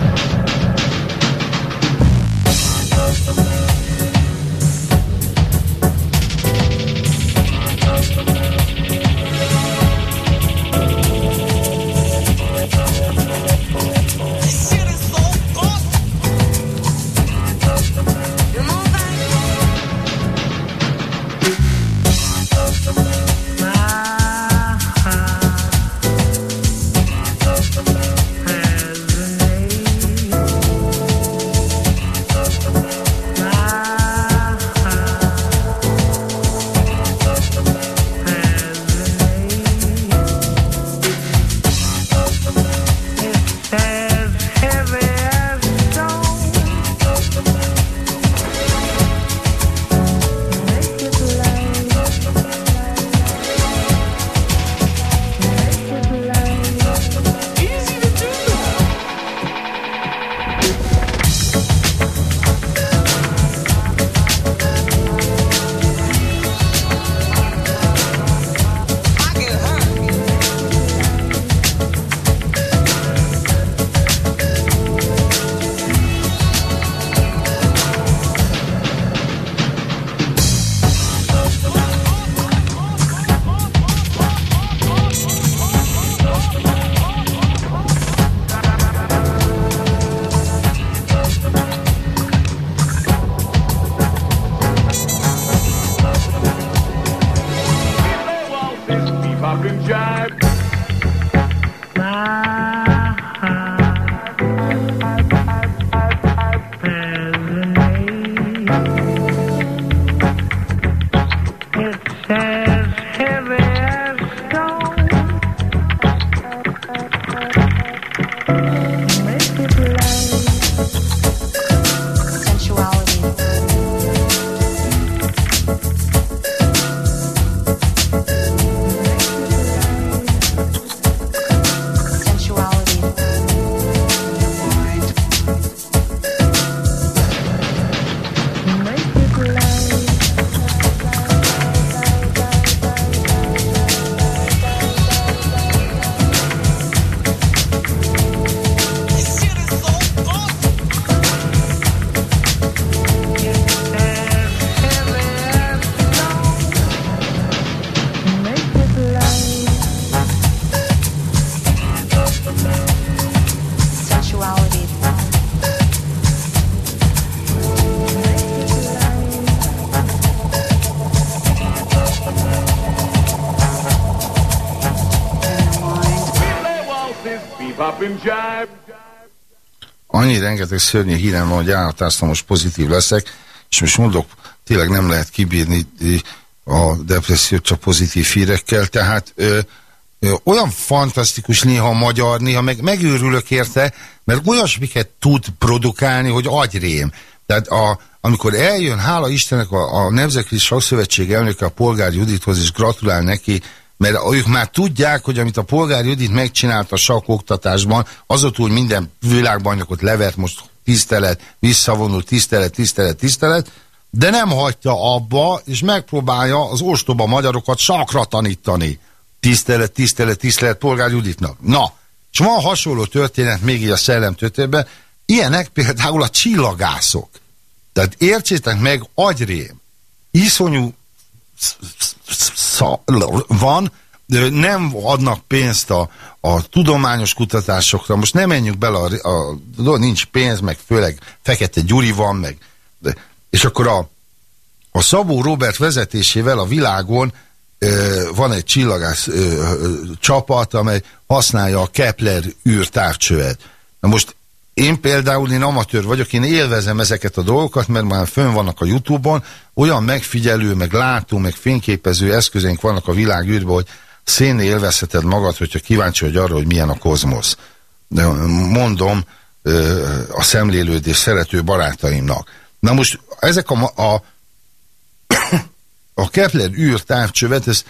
B: Rengeteg szörnyű hírem van, hogy állatáztam, most pozitív leszek, és most mondok, tényleg nem lehet kibírni a depressziót csak pozitív hírekkel, tehát ö, ö, olyan fantasztikus néha magyar, néha meg, megőrülök érte, mert olyasmiket tud produkálni, hogy agyrém. Tehát a, amikor eljön, hála Istennek a, a Nemzetközi Sakszövetség elnöke a Polgár Judithoz, és gratulál neki, mert ők már tudják, hogy amit a Polgár Judit megcsinált a sakk oktatásban, azóta, hogy minden világbajnokot levert, most tisztelet, visszavonul, tisztelet, tisztelet, tisztelet, de nem hagyta abba, és megpróbálja az ostoba magyarokat sakra tanítani. Tisztelet, tisztelet, tisztelet Polgár Juditnak. Na, és van hasonló történet még így a szellem történetben, ilyenek például a csillagászok. Tehát értsétek meg, agyrém, iszonyú van, nem adnak pénzt a, a tudományos kutatásokra. Most nem menjünk bele, a, a, nincs pénz, meg főleg Fekete Gyuri van, meg, de, és akkor a, a Szabó Robert vezetésével a világon ö, van egy csillagász ö, ö, csapat, amely használja a Kepler űrtávcsövet. Na most én például, én amatőr vagyok, én élvezem ezeket a dolgokat, mert már fönn vannak a Youtube-on, olyan megfigyelő, meg látó, meg fényképező eszközeink vannak a világ űrben, hogy szénné élvezheted magad, hogyha kíváncsi vagy arra, hogy milyen a kozmosz. Mondom a szemlélődés szerető barátaimnak. Na most ezek a, a a Kepler űr távcsövet, ezt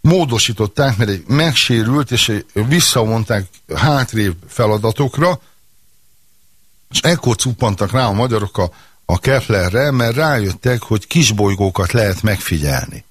B: módosították, mert egy megsérült, és visszavonták hátrébb feladatokra, és ekkor cuppantak rá a magyarok a, a Keplerre, mert rájöttek, hogy kisbolygókat lehet megfigyelni.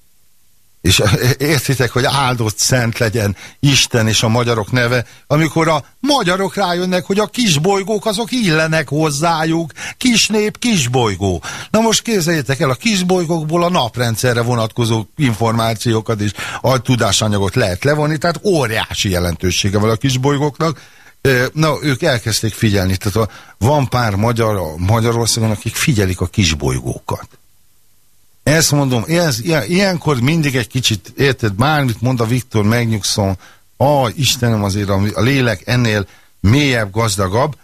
B: És <laughs> értitek, hogy áldott szent legyen Isten és a magyarok neve, amikor a magyarok rájönnek, hogy a kisbolygók azok illenek hozzájuk, kis nép, kisbolygó. Na most képzeljétek el, a kisbolygókból a naprendszerre vonatkozó információkat és a tudásanyagot lehet levonni, tehát óriási jelentősége van a kisbolygóknak. Na, ők elkezdték figyelni, tehát van pár magyar Magyarországon, akik figyelik a kisbolygókat. Ezt mondom, ez, ilyen, ilyenkor mindig egy kicsit, érted, bármit mond a Viktor, megnyugszom, a Istenem azért a, a lélek ennél mélyebb, gazdagabb,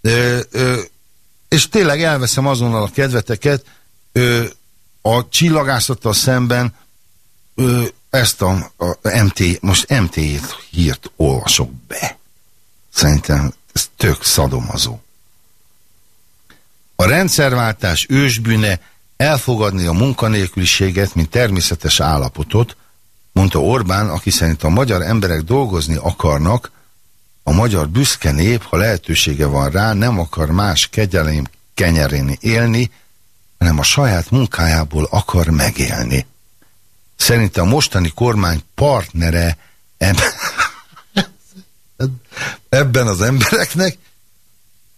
B: ö, ö, és tényleg elveszem azonnal a kedveteket, ö, a csillagászattal szemben ö, ezt a, a MT, most MT hírt olvasok be. Szerintem ez tök szadomazó. A rendszerváltás ősbűne elfogadni a munkanélküliséget, mint természetes állapotot, mondta Orbán, aki szerint a magyar emberek dolgozni akarnak, a magyar büszke nép, ha lehetősége van rá, nem akar más kegyelém kenyerén élni, hanem a saját munkájából akar megélni. Szerinte a mostani kormány partnere eb- ebben az embereknek,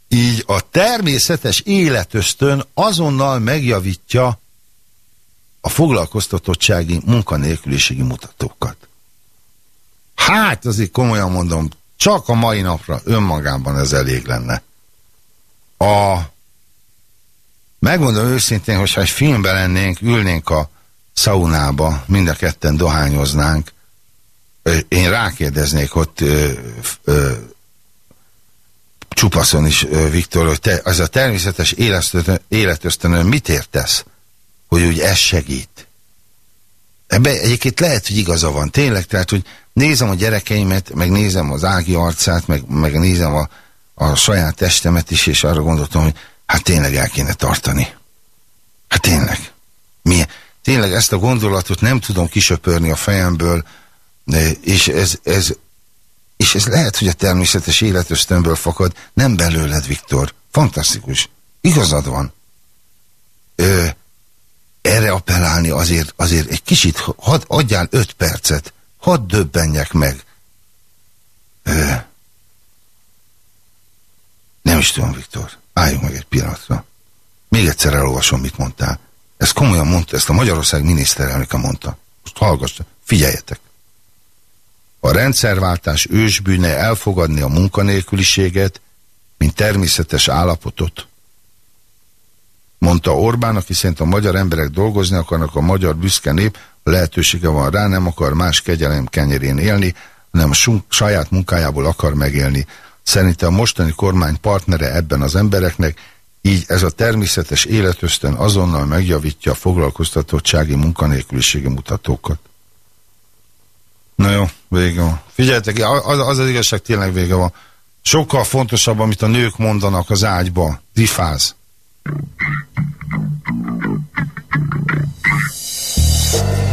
B: így a természetes életösztön azonnal megjavítja a foglalkoztatottsági munkanélküliségi mutatókat. Hát azért komolyan mondom, csak a mai napra önmagában ez elég lenne. A megmondom őszintén, hogy ha egy filmben lennénk, ülnénk a szaunába, mind a ketten dohányoznánk, én rákérdeznék ott ö, ö, csupaszon is, ö, Viktor, hogy te, az a természetes életösztönön, mit értesz, hogy úgy ez segít? Ebben egyébként lehet, hogy igaza van, tényleg, tehát, hogy nézem a gyerekeimet, meg nézem az Ági arcát, meg, meg nézem a, a saját testemet is, és arra gondoltam, hogy hát tényleg el kéne tartani. Hát tényleg. Milyen? Tényleg ezt a gondolatot nem tudom kisöpörni a fejemből, és ez, ez, és ez lehet, hogy a természetes életösztönből fakad, nem belőled, Viktor. Fantasztikus. Igazad van. Ö, erre appellálni azért, azért egy kicsit, hadd adjál öt percet, hadd döbbenjek meg. Ö, nem is tudom, Viktor. Álljunk meg egy pillanatra. Még egyszer elolvasom, mit mondtál. Ezt komolyan mondta, ezt a Magyarország miniszterelnöke mondta. Most hallgass, figyeljetek. A rendszerváltás ősbűne elfogadni a munkanélküliséget, mint természetes állapotot. Mondta Orbán, aki szerint a magyar emberek dolgozni akarnak, a magyar büszke nép, a lehetősége van rá, nem akar más kegyelem kenyerén élni, hanem a saját munkájából akar megélni. Szerintem a mostani kormány partnere ebben az embereknek, így ez a természetes életösztön azonnal megjavítja a foglalkoztatottsági munkanélküliségi mutatókat. Na jó, vége van. Figyeljetek, az, az az igazság tényleg vége van. Sokkal fontosabb, amit a nők mondanak az ágyba. Difáz.
D: In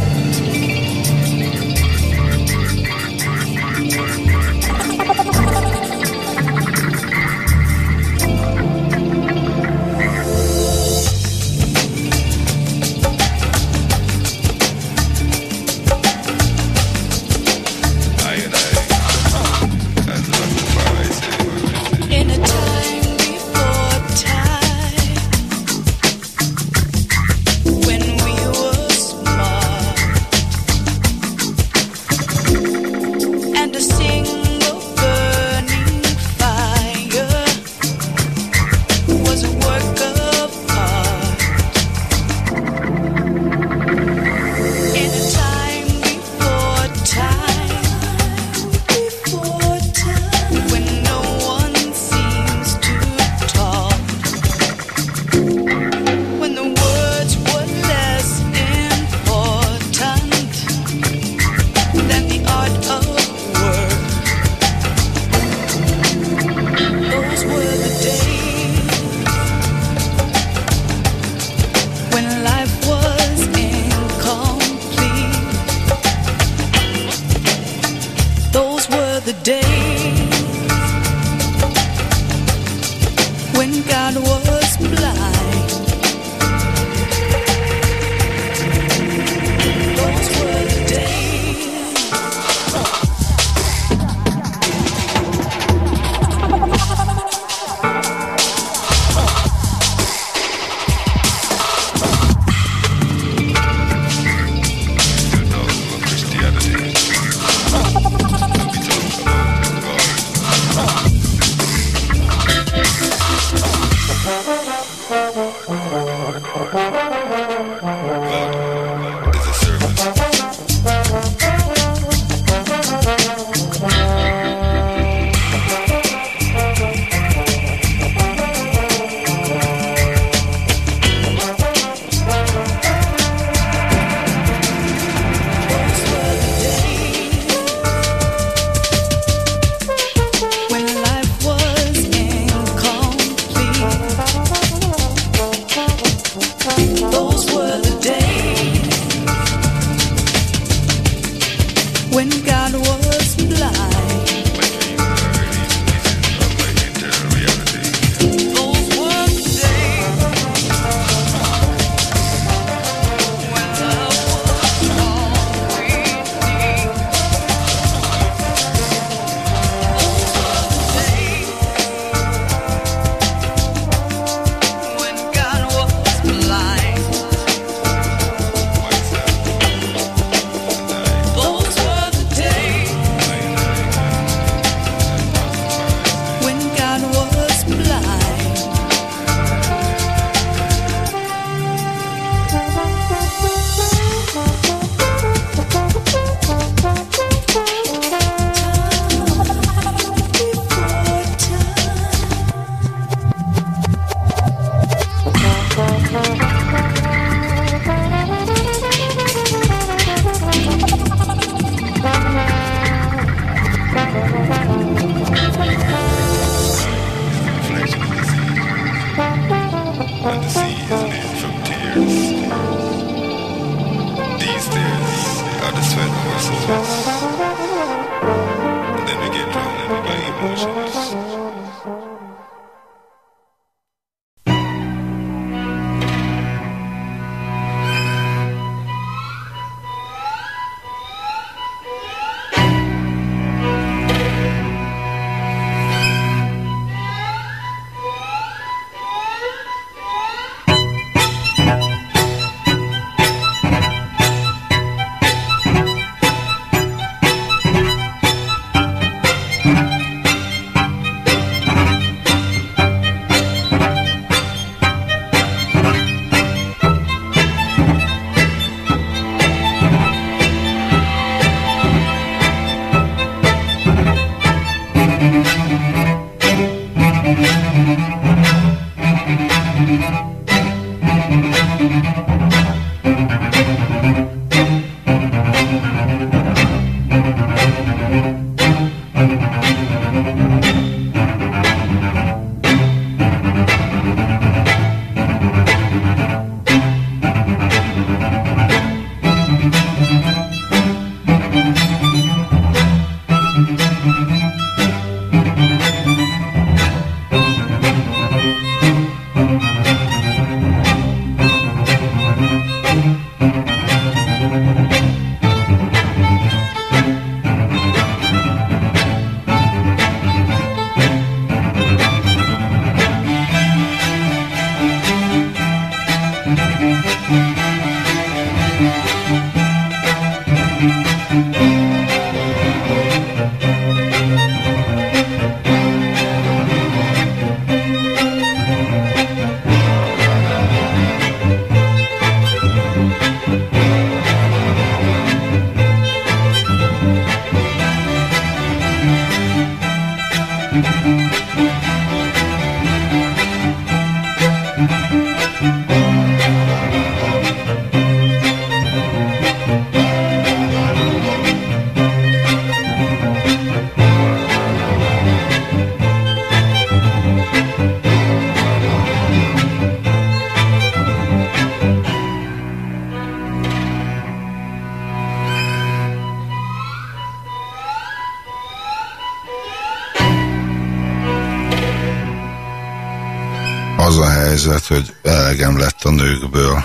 B: hogy elegem lett a nőkből.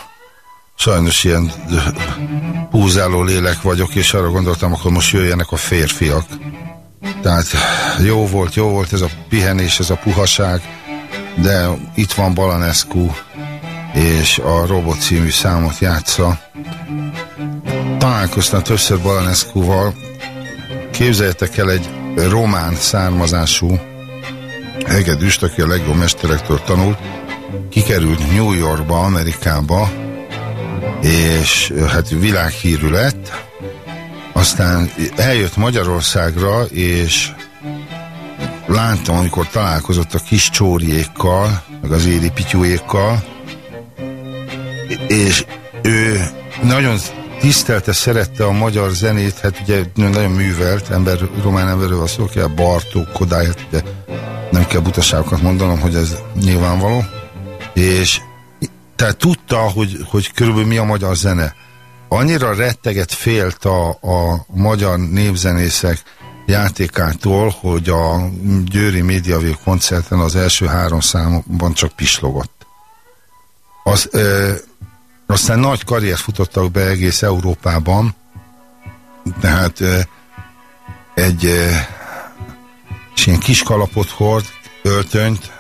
B: Sajnos ilyen húzáló lélek vagyok, és arra gondoltam, akkor most jöjjenek a férfiak. Tehát jó volt, jó volt ez a pihenés, ez a puhaság, de itt van Balanescu, és a Robot című számot játsza. Találkoztam többször Balanescu-val. Képzeljétek el egy román származású hegedűst, aki a legjobb mesterektől tanult, kikerült New Yorkba, Amerikába, és hát világhírű lett, aztán eljött Magyarországra, és láttam, amikor találkozott a kis csóriékkal, meg az éli pityúékkal, és ő nagyon tisztelte, szerette a magyar zenét, hát ugye nagyon művelt ember, román emberről van szó, aki a Bartók, Kodály, hát ugye nem kell butaságokat mondanom, hogy ez nyilvánvaló, és tehát tudta, hogy, hogy körülbelül mi a magyar zene. Annyira retteget félt a, a magyar népzenészek játékától, hogy a Győri Médiavék koncerten az első három számban csak pislogott. Az, ö, aztán nagy karriert futottak be egész Európában, tehát ö, egy ö, ilyen kis kalapot hord, öltönyt,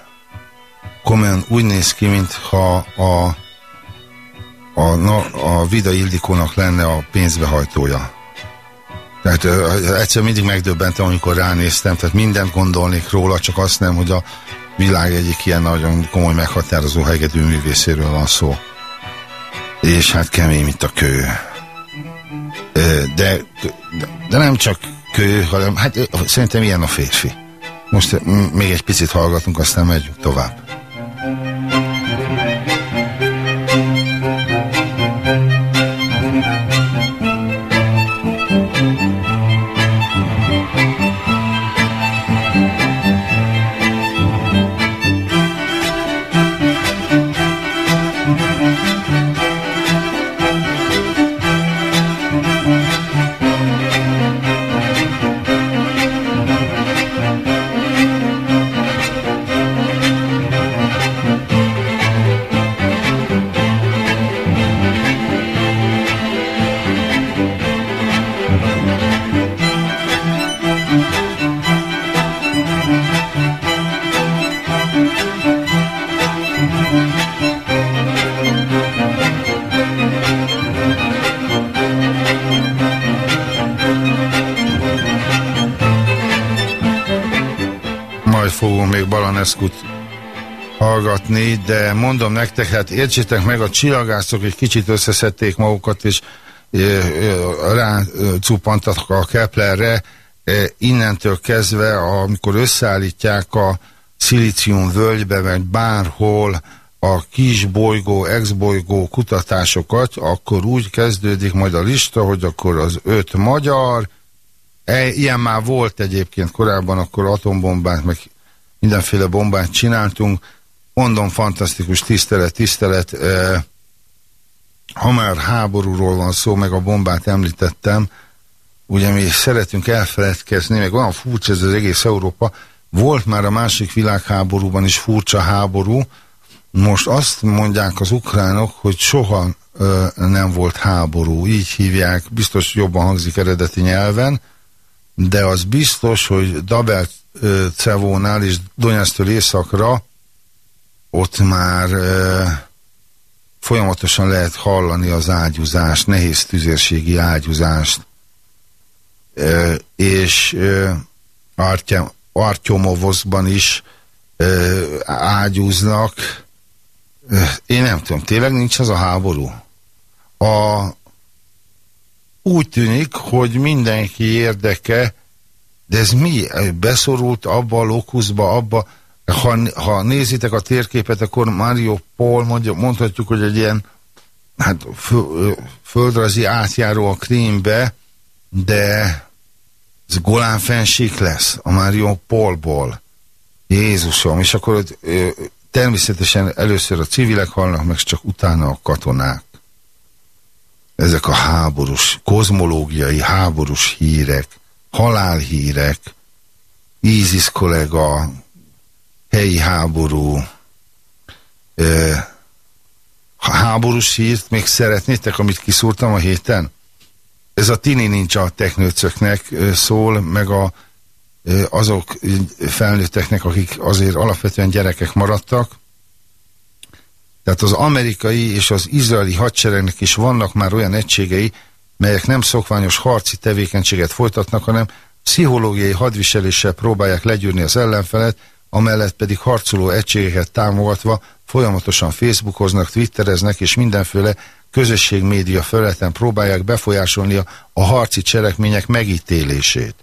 B: komolyan úgy néz ki, mintha a, a, a, a Vida Ildikónak lenne a pénzbehajtója. Tehát ö, egyszer mindig megdöbbentem, amikor ránéztem, tehát mindent gondolnék róla, csak azt nem, hogy a világ egyik ilyen nagyon komoly meghatározó hegedű művészéről van szó. És hát kemény, mint a kő. De, de nem csak kő, hanem hát szerintem ilyen a férfi. Most még egy picit hallgatunk, aztán megyünk tovább. Hallgatni, de mondom nektek, hát értsétek meg, a csillagászok egy kicsit összeszedték magukat, és rácupantak a Keplerre, innentől kezdve, amikor összeállítják a szilícium völgybe, vagy bárhol a kis bolygó, ex-bolygó kutatásokat, akkor úgy kezdődik majd a lista, hogy akkor az öt magyar, e, ilyen már volt egyébként korábban, akkor atombombát, meg mindenféle bombát csináltunk, mondom, fantasztikus tisztelet, tisztelet, ha már háborúról van szó, meg a bombát említettem, ugye mi szeretünk elfeledkezni, meg olyan furcsa ez az egész Európa, volt már a másik világháborúban is furcsa háború, most azt mondják az ukránok, hogy soha ö, nem volt háború, így hívják, biztos jobban hangzik eredeti nyelven, de az biztos, hogy Dabel Cevónál és Donetsztől északra ott már folyamatosan lehet hallani az ágyúzást, nehéz tüzérségi ágyúzást, és Artyomovozban is ágyúznak, én nem tudom, tényleg nincs az a háború? A, úgy tűnik, hogy mindenki érdeke, de ez mi? Beszorult abba a lokuszba, abba, ha, ha nézitek a térképet, akkor Mario Paul mondja, mondhatjuk, hogy egy ilyen hát, földrajzi átjáró a Krímbe, de ez Golán fenség lesz a Mario Paulból. Jézusom, és akkor Természetesen először a civilek halnak meg, csak utána a katonák. Ezek a háborús, kozmológiai háborús hírek, halálhírek, ISIS kollega, helyi háború, ö, háborús hírt még szeretnétek, amit kiszúrtam a héten? Ez a Tini nincs a technőcöknek szól, meg a azok felnőtteknek, akik azért alapvetően gyerekek maradtak. Tehát az amerikai és az izraeli hadseregnek is vannak már olyan egységei, melyek nem szokványos harci tevékenységet folytatnak, hanem pszichológiai hadviseléssel próbálják legyűrni az ellenfelet, amellett pedig harcoló egységeket támogatva folyamatosan facebookoznak, twittereznek és mindenféle közösségmédia felületen próbálják befolyásolni a, harci cselekmények megítélését.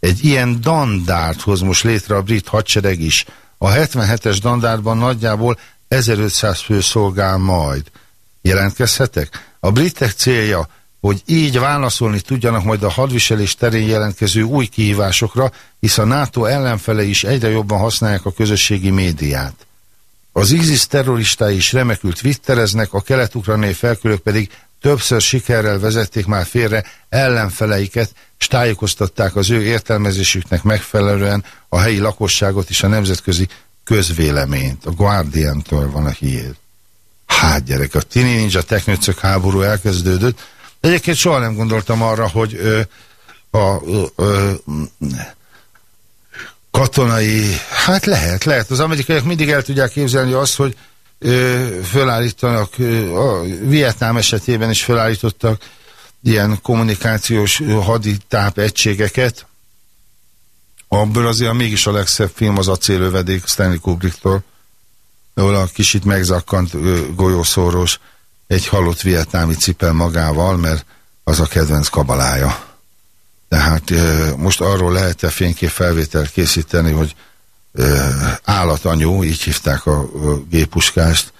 B: Egy ilyen dandárt hoz most létre a brit hadsereg is. A 77-es dandárban nagyjából 1500 fő szolgál majd. Jelentkezhetek? A britek célja, hogy így válaszolni tudjanak majd a hadviselés terén jelentkező új kihívásokra, hisz a NATO ellenfele is egyre jobban használják a közösségi médiát. Az ISIS terroristái is remekült twittereznek, a kelet-ukranai felkülők pedig többször sikerrel vezették már félre ellenfeleiket, és tájékoztatták az ő értelmezésüknek megfelelően a helyi lakosságot és a nemzetközi közvéleményt. A Guardian-től van a hír. Hát gyerek, a Tini Ninja Technőcök háború elkezdődött. Egyébként soha nem gondoltam arra, hogy ö, a ö, ö, katonai, hát lehet, lehet. Az amerikaiak mindig el tudják képzelni azt, hogy ö, fölállítanak, ö, a Vietnám esetében is fölállítottak ilyen kommunikációs haditáp egységeket, abból azért mégis a legszebb film az acélövedék Stanley Kubricktól, ahol a kicsit megzakkant golyószóros egy halott vietnámi cipel magával, mert az a kedvenc kabalája. Tehát most arról lehet-e fénykép felvételt készíteni, hogy állatanyú, így hívták a gépuskást,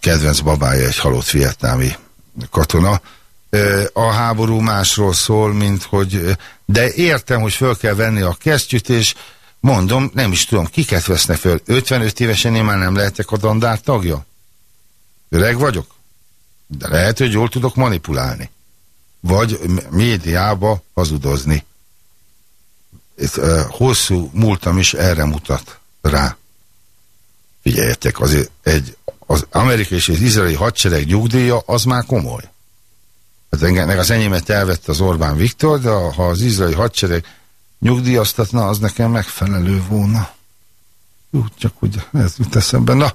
B: kedvenc babája egy halott vietnámi katona, a háború másról szól, mint hogy... De értem, hogy föl kell venni a kesztyűt, és mondom, nem is tudom, kiket vesznek föl. 55 évesen én már nem lehetek a dandár tagja? Öreg vagyok? De lehet, hogy jól tudok manipulálni. Vagy médiába hazudozni. Itt, uh, hosszú múltam is erre mutat rá. Figyeljetek, azért egy, az amerikai és az izraeli hadsereg nyugdíja az már komoly. Hát engem, meg az enyémet elvette az Orbán Viktor, de ha az izraeli hadsereg nyugdíjaztatna, az nekem megfelelő volna. Jó, csak úgy ez jut eszembe. Na,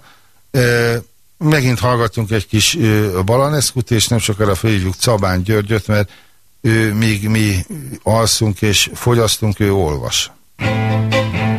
B: e, megint hallgatunk egy kis balaneszkut, és nem sokára felhívjuk Cabán Györgyöt, mert ő, míg mi alszunk és fogyasztunk, ő olvas. Thank you.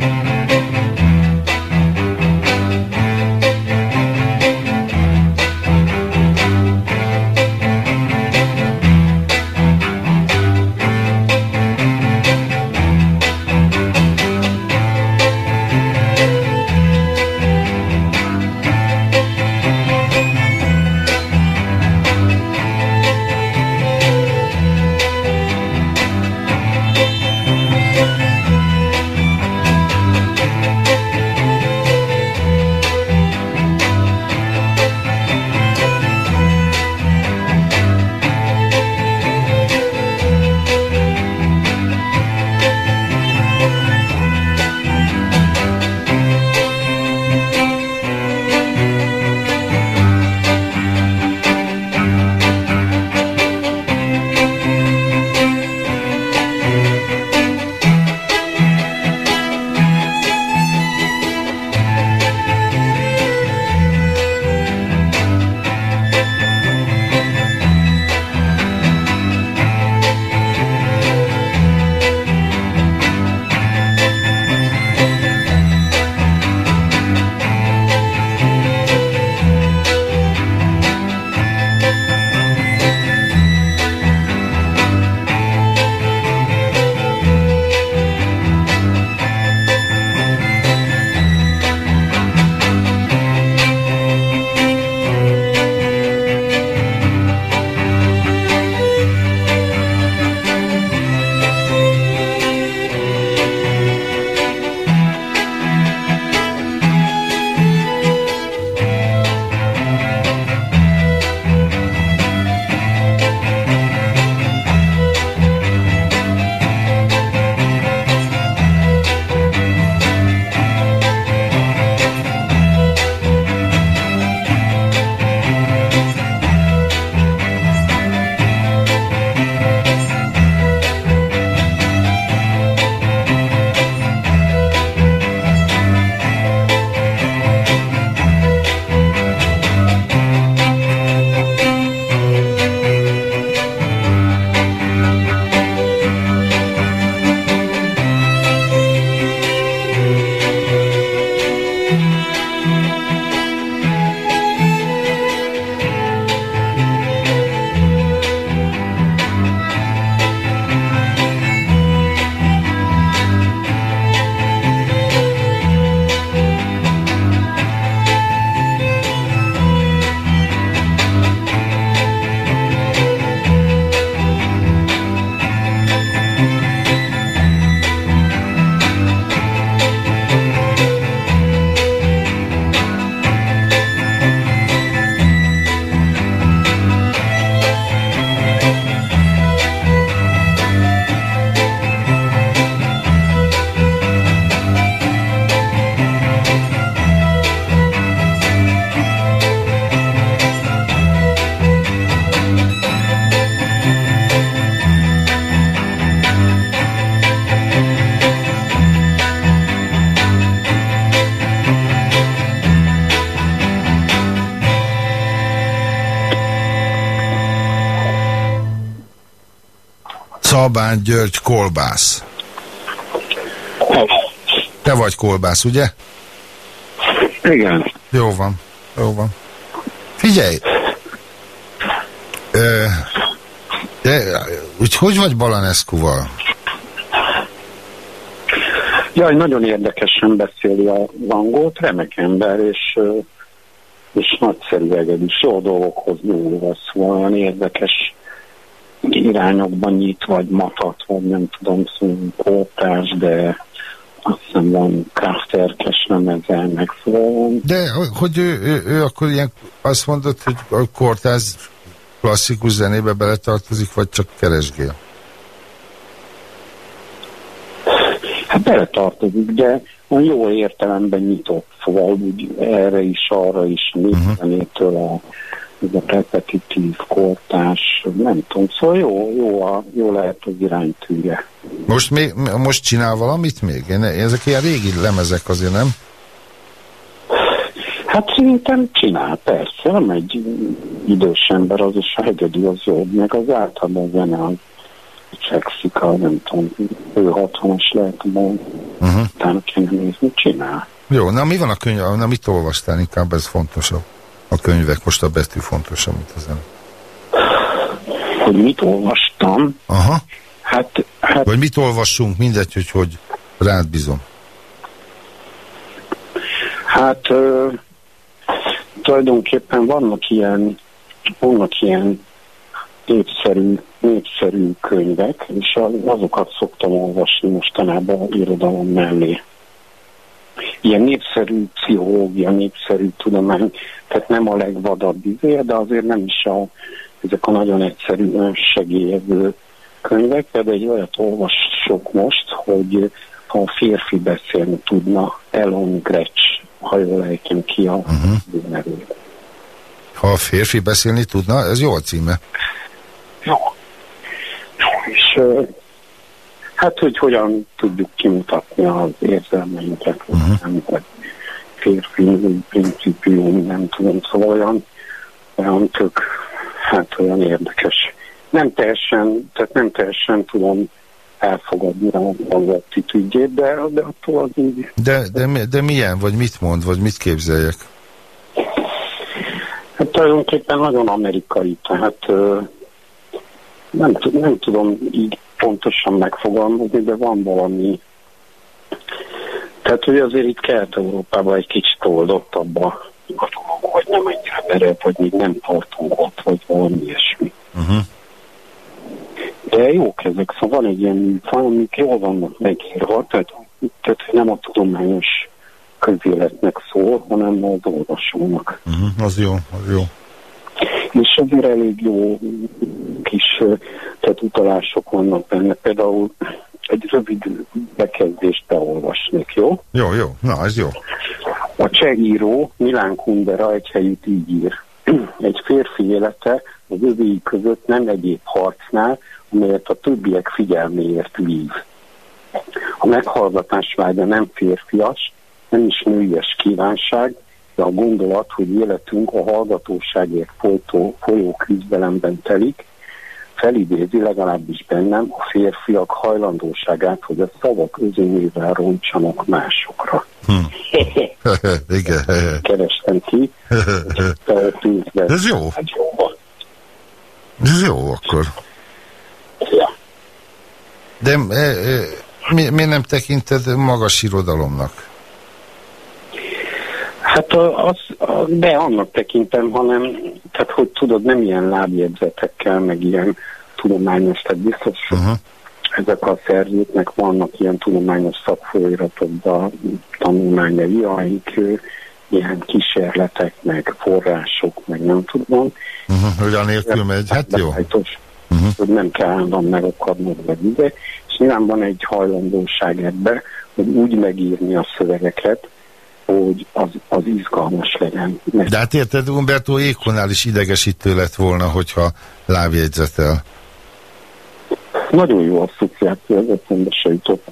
B: Szabán György kolbász. Te vagy kolbász, ugye?
E: Igen.
B: Jó van, jó van. Figyelj! Ö, de, úgy hogy vagy Balanescuval?
E: Jaj, nagyon érdekesen beszéli a angolt, remek ember, és, és nagyszerű egedűs, jó dolgokhoz nyúlva, szóval olyan érdekes irányokban nyit, vagy matat, vagy nem tudom, szóval de azt hiszem van krafterkes lemeze, meg szóval
B: De hogy ő, ő, ő akkor ilyen azt mondod, hogy a kortáz klasszikus zenébe beletartozik, vagy csak keresgél?
E: Hát beletartozik, de olyan jó értelemben nyitott, szóval úgy erre is, arra is, a népzenétől a, ez a repetitív, kortás, nem tudom, szóval jó, jó, a, jó lehet az iránytűje.
B: Most, még, most csinál valamit még? Én, ezek ilyen régi lemezek azért, nem?
E: Hát szerintem csinál, persze, nem egy idős ember, az is hegedű az jobb, meg az általában zene az fekszik, a, nem tudom, ő 60-as lehet, abban
B: Uh-huh.
E: utána kéne nézni, csinál.
B: Jó, na mi van a könyv? Na mit olvastál? Inkább ez fontosabb. A könyvek, most a betű fontosabb, mint a zene.
E: Hogy mit olvastam,
B: Aha.
E: hát, hát
B: Vagy mit olvassunk, mindegy, hogy hogy rád bízom.
E: Hát ö, tulajdonképpen vannak ilyen, vannak ilyen népszerű, népszerű könyvek, és azokat szoktam olvasni mostanában irodalom mellé. Ilyen népszerű pszichológia, népszerű tudomány, tehát nem a legvadabb izé, de azért nem is a, ezek a nagyon egyszerű segélyező könyvek, de egy olyat olvasok most, hogy ha a férfi beszélni tudna, Elon Gretsch, ha jól ejtem ki a uh-huh. nevét.
B: Ha a férfi beszélni tudna, ez jó a címe.
E: Jó. Jó, És hát, hogy hogyan tudjuk kimutatni az érzelmeinket, uh-huh. nem, vagy férfi principium, nem tudom, szóval olyan, olyan tök, hát olyan érdekes. Nem teljesen, tehát nem teljesen tudom elfogadni a, az attitűdjét, de, de attól az így
B: De, de, de milyen, vagy mit mond, vagy mit képzeljek?
E: Hát tulajdonképpen nagyon amerikai, tehát nem, nem tudom így pontosan megfogalmazni, de van valami. Tehát, hogy azért itt Kelet-Európában egy kicsit oldottabb a, dolog, hogy nem ennyire merev, vagy még nem tartunk ott, vagy valami ilyesmi.
B: Uh-huh.
E: De jók ezek, szóval van egy ilyen műfaj, amik jól vannak megírva, tehát, tehát hogy nem a tudományos közéletnek szól, hanem az olvasónak.
B: Uh-huh. Az jó, az jó.
E: És azért elég jó kis tehát utalások vannak benne. Például egy rövid bekezdést beolvasnék, jó?
B: Jó, jó. Na, ez jó.
E: A cseh író Milán Kundera egy helyütt így ír. <clears throat> Egy férfi élete az övéi között nem egyéb harcnál, amelyet a többiek figyelméért vív. A meghallgatás vágya nem férfias, nem is nőies kívánság, de a gondolat, hogy életünk a hallgatóságért folytó, folyó küzdelemben telik, felidézi legalábbis bennem a férfiak hajlandóságát, hogy a szavak özönjével roncsanak másokra. <laughs>
B: Igen.
E: Kerestem ki. <laughs>
B: Ez jó.
E: Hát jó van.
B: Ez jó akkor.
E: Ja.
B: De e, e, mi, miért nem tekinted magas irodalomnak?
E: Hát az, de annak tekintem, hanem, tehát hogy tudod, nem ilyen lábjegyzetekkel, meg ilyen tudományos, tehát biztos,
B: Uh-huh.
E: ezek a szerzőknek vannak ilyen tudományos szakfolyratokban tanulmányai, amik ilyen kísérletek, meg források, meg nem tudom.
B: Uh-huh. Hogy anélkül megy. Hát jó.
E: Beállítós,
B: Uh-huh.
E: hogy nem kell állandóan megakadnod vagy ide, és nyilván van egy hajlandóság ebbe, hogy úgy megírni a szövegeket, hogy az, az izgalmas legyen. Mert
B: De hát érted, Umberto Ékonál is idegesítő lett volna, hogyha lábjegyzetel.
E: nagyon jó asszociáció az eszembe se jutott.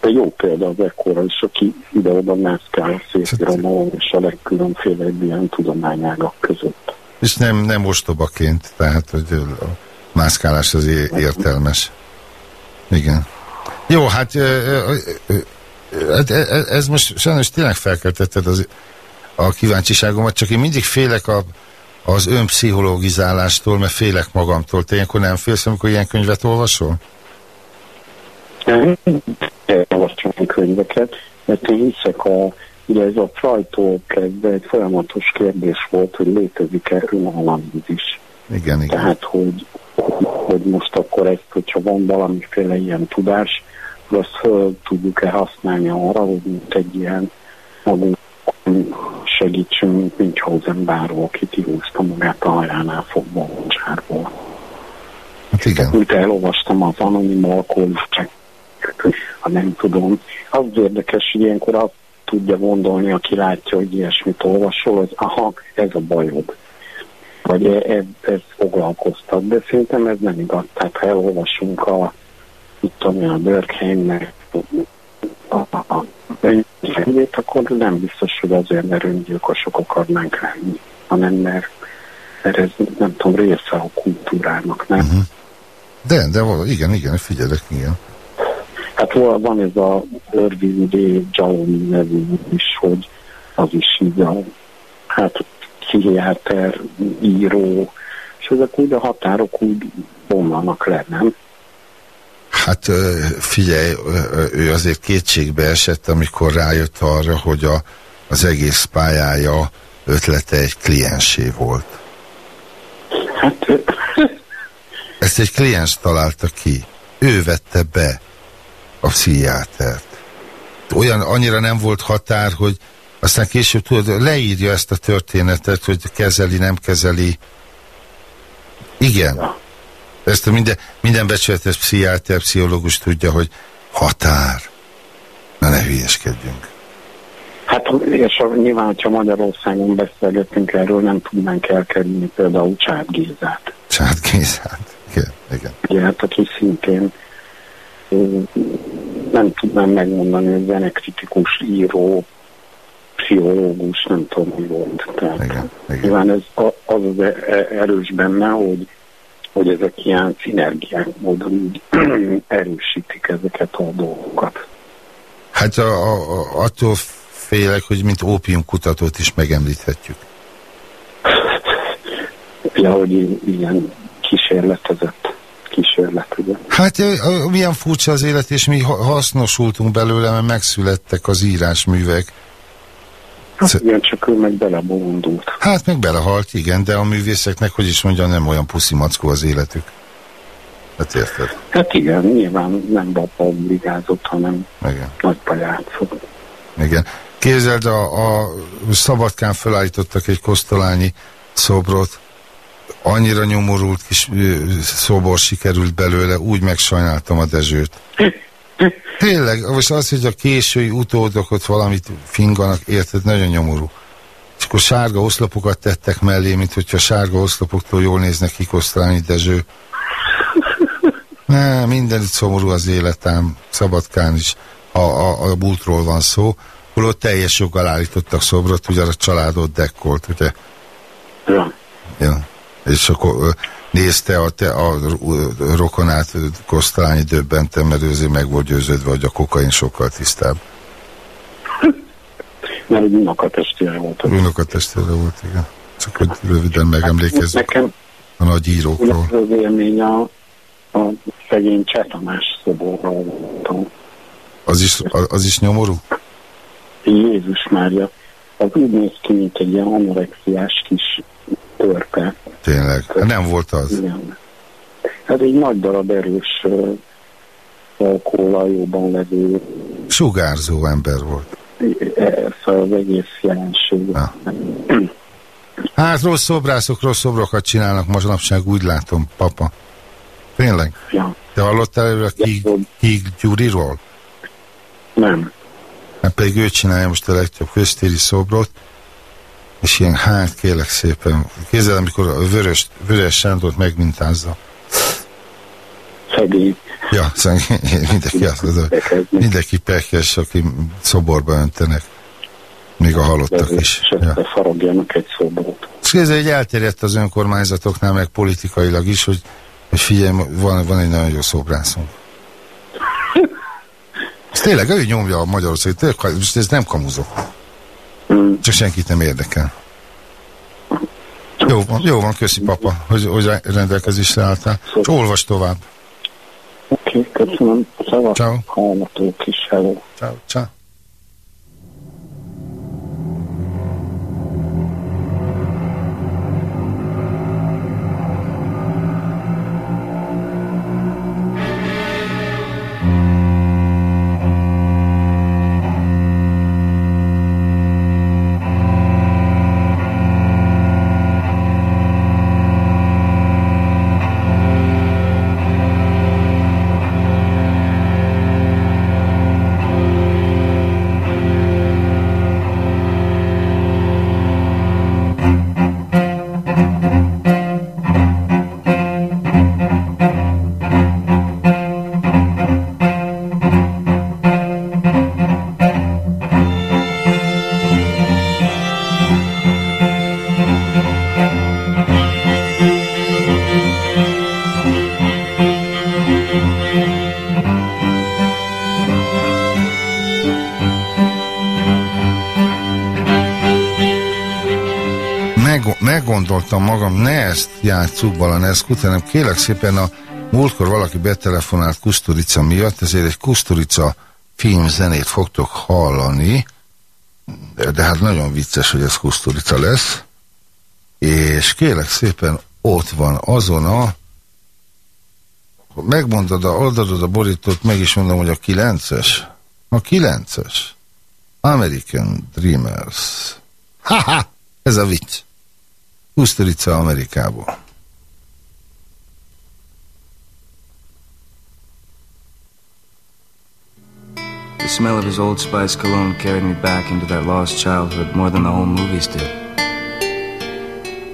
E: De jó példa az ekkora is, aki ide-oda mászkál a szépirodalom és a legkülönféle ilyen tudományágak között.
B: És nem, nem ostobaként, tehát, hogy a mászkálás az értelmes. Igen. Jó, hát ö, ö, ö, hát, e- e- ez most sajnos tényleg felkeltetted az, a kíváncsiságomat, csak én mindig félek a, az önpszichologizálástól, mert félek magamtól. Te ilyenkor nem félsz, amikor ilyen könyvet olvasol?
E: Elolvastam a könyveket, mert én hiszek a, ugye ez a Freudtól kezdve egy folyamatos kérdés volt, hogy létezik-e önanalízis.
B: Igen, igen.
E: Tehát, hogy, hogy most akkor ezt, hogyha van valamiféle ilyen tudás, azt föl tudjuk-e használni arra, hogy mint egy ilyen magunk segítsünk Münchhausen báró, aki kihúzta magát a hajránál fogva a mocsárból.
B: Hát igen.
E: Mint elolvastam az anonim alkoholisták, ha nem tudom. Az érdekes, hogy ilyenkor azt tudja gondolni, aki látja, hogy ilyesmit olvasol, hogy aha, ez a bajod. Vagy e- ez, ez foglalkoztat, de szerintem ez nem igaz. Tehát ha elolvasunk a, tudom a Durkheimnek a, könyvét, akkor nem biztos, hogy azért, mert öngyilkosok akarnánk lenni, hanem mert, mert ez nem tudom, része a kultúrának, nem?
B: Uh-huh. De, de vala- igen, igen, figyelek, igen.
E: Hát van ez a Irving D. Jaume nevű is, hogy az is így a, hát pszichiáter, író, és ezek úgy a határok úgy bomlanak le, nem?
B: Hát figyelj, ő azért kétségbe esett, amikor rájött arra, hogy a, az egész pályája ötlete egy kliensé volt.
E: Hát <laughs>
B: Ezt egy kliens találta ki. Ő vette be a pszichiátert. Olyan annyira nem volt határ, hogy aztán később tudod, leírja ezt a történetet, hogy kezeli, nem kezeli. Igen. Ezt a minden, minden becsületes pszichiáter, pszichológus tudja, hogy határ. Na ne hülyeskedjünk.
E: Hát és a, nyilván, hogyha Magyarországon beszélgetünk erről, nem tudnánk elkerülni például Csád Gézát.
B: Csád Gézát. Igen, igen.
E: Ugye, hát aki szintén nem tudnám megmondani, hogy zenekritikus, író, pszichológus, nem tudom, mi volt. Tehát
B: Igen, igen.
E: nyilván ez az az e- erős benne, hogy, hogy ezek ilyen szinergiák módon <clears throat> erősítik ezeket a dolgokat.
B: Hát a, a, attól félek, hogy mint ópiumkutatót is megemlíthetjük.
E: Ja, hogy ilyen kísérletezett kísérlet, ugye.
B: Hát milyen furcsa az élet, és mi ha- hasznosultunk belőle, mert megszülettek az írásművek. Sz-
E: Igen, csak ő meg belebolondult.
B: Hát meg belehalt, igen, de a művészeknek, hogy is mondjam, nem olyan puszi mackó az életük. Hát érted?
E: Hát igen, nyilván nem babban ligázott, hanem
B: Igen.
E: nagyba játszott.
B: Igen. Képzeld, a, a Szabadkán felállítottak egy kosztolányi szobrot, annyira nyomorult kis szobor sikerült belőle, úgy megsajnáltam a Dezsőt. <laughs> Tényleg, most az, hogy a késői utódok ott valamit finganak, érted, nagyon nyomorú. És akkor sárga oszlopokat tettek mellé, mint hogyha sárga oszlopoktól jól néznek ki Kosztolányi Dezső. Ne, mindenütt szomorú az életem, Szabadkán is. A, a, a múltról van szó. Holott teljes joggal állítottak szobrot, ugye a családot dekkolt, ugye?
E: Ja.
B: Ja. És akkor nézte a, te, a, rokonát, Kosztolányi döbbentem, mert ő azért meg volt győződve, hogy a kokain sokkal tisztább. <laughs>
E: Mert egy unokatestvére volt.
B: Unokatestvére volt, igen. Csak hogy röviden megemlékezzük
E: Nekem
B: a nagy írókról.
E: az élmény a, a szegény Csetamás szoborról voltam.
B: Az is, az is nyomorú?
E: Jézus Mária, az úgy néz ki, mint egy ilyen anorexiás kis törpe.
B: Tényleg. Hát Nem volt az.
E: Igen. Ez egy nagy darab erős alkoholajóban levő
B: Sugárzó ember volt.
E: e, szóval az egész jelenség.
B: Ja. Hát rossz szobrászok rossz szobrokat csinálnak manapság, úgy látom, papa. Tényleg?
E: Ja.
B: Te hallottál erről a Kíg, Kíg Gyuriról?
E: Nem.
B: Hát pedig ő csinálja most a legtöbb köztéri szobrot, és ilyen, hát kérlek szépen, kézzel, amikor a vörös, vörös Sándort megmintázza.
E: Szegény.
B: Ja, szóval mindenki azt mondja, mindenki pekes, aki szoborba öntenek. Még a halottak is. Ja.
E: faragjanak egy szobrot.
B: És ez egy elterjedt az önkormányzatoknál, meg politikailag is, hogy, hogy figyelj, van, van egy nagyon jó szobrászunk. <laughs> Ez tényleg ő nyomja a Magyarország, tényleg, ez nem kamuzok.
E: Mm.
B: Csak senkit nem érdekel. Jó van, jó van, köszi papa, hogy, hogy rendelkezésre álltál. És olvas tovább.
E: Oké, okay, köszönöm. Szavak.
B: Ciao.
E: Hallgatók is, hello.
B: Ciao, ciao. Meggondoltam magam, ne ezt játsszuk Balaneszkut, hanem kérlek szépen a múltkor valaki betelefonált Kusturica miatt, ezért egy Kusturica filmzenét fogtok hallani, de, de hát nagyon vicces, hogy ez Kusturica lesz, és kérlek szépen ott van azon a megmondod, a, oldadod a borítót, meg is mondom, hogy a 9-es. A 9-es. American Dreamers. Haha, ez a vicc. Kusturica Amerikából.
F: The smell of his Old Spice cologne carried me back into that lost childhood more than the home movies did.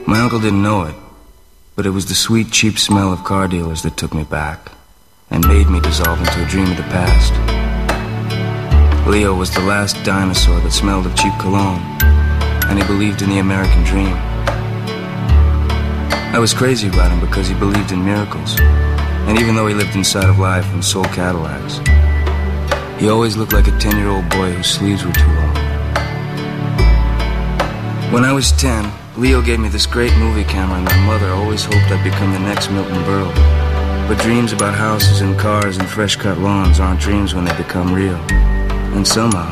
F: My uncle didn't know it, but it was the sweet, cheap smell of car dealers that took me back and made me dissolve into a dream of the past. Leo was the last dinosaur that smelled of cheap cologne, and he believed in the American dream. I was crazy about him because he believed in miracles, and even though he lived inside of life and sold Cadillacs, he always looked like a 10 year old boy whose sleeves were too long. When I was 10, Leo gave me this great movie camera, and my mother always hoped I'd become the next Milton Berle. But dreams about houses and cars and fresh cut lawns aren't dreams when they become real. And somehow,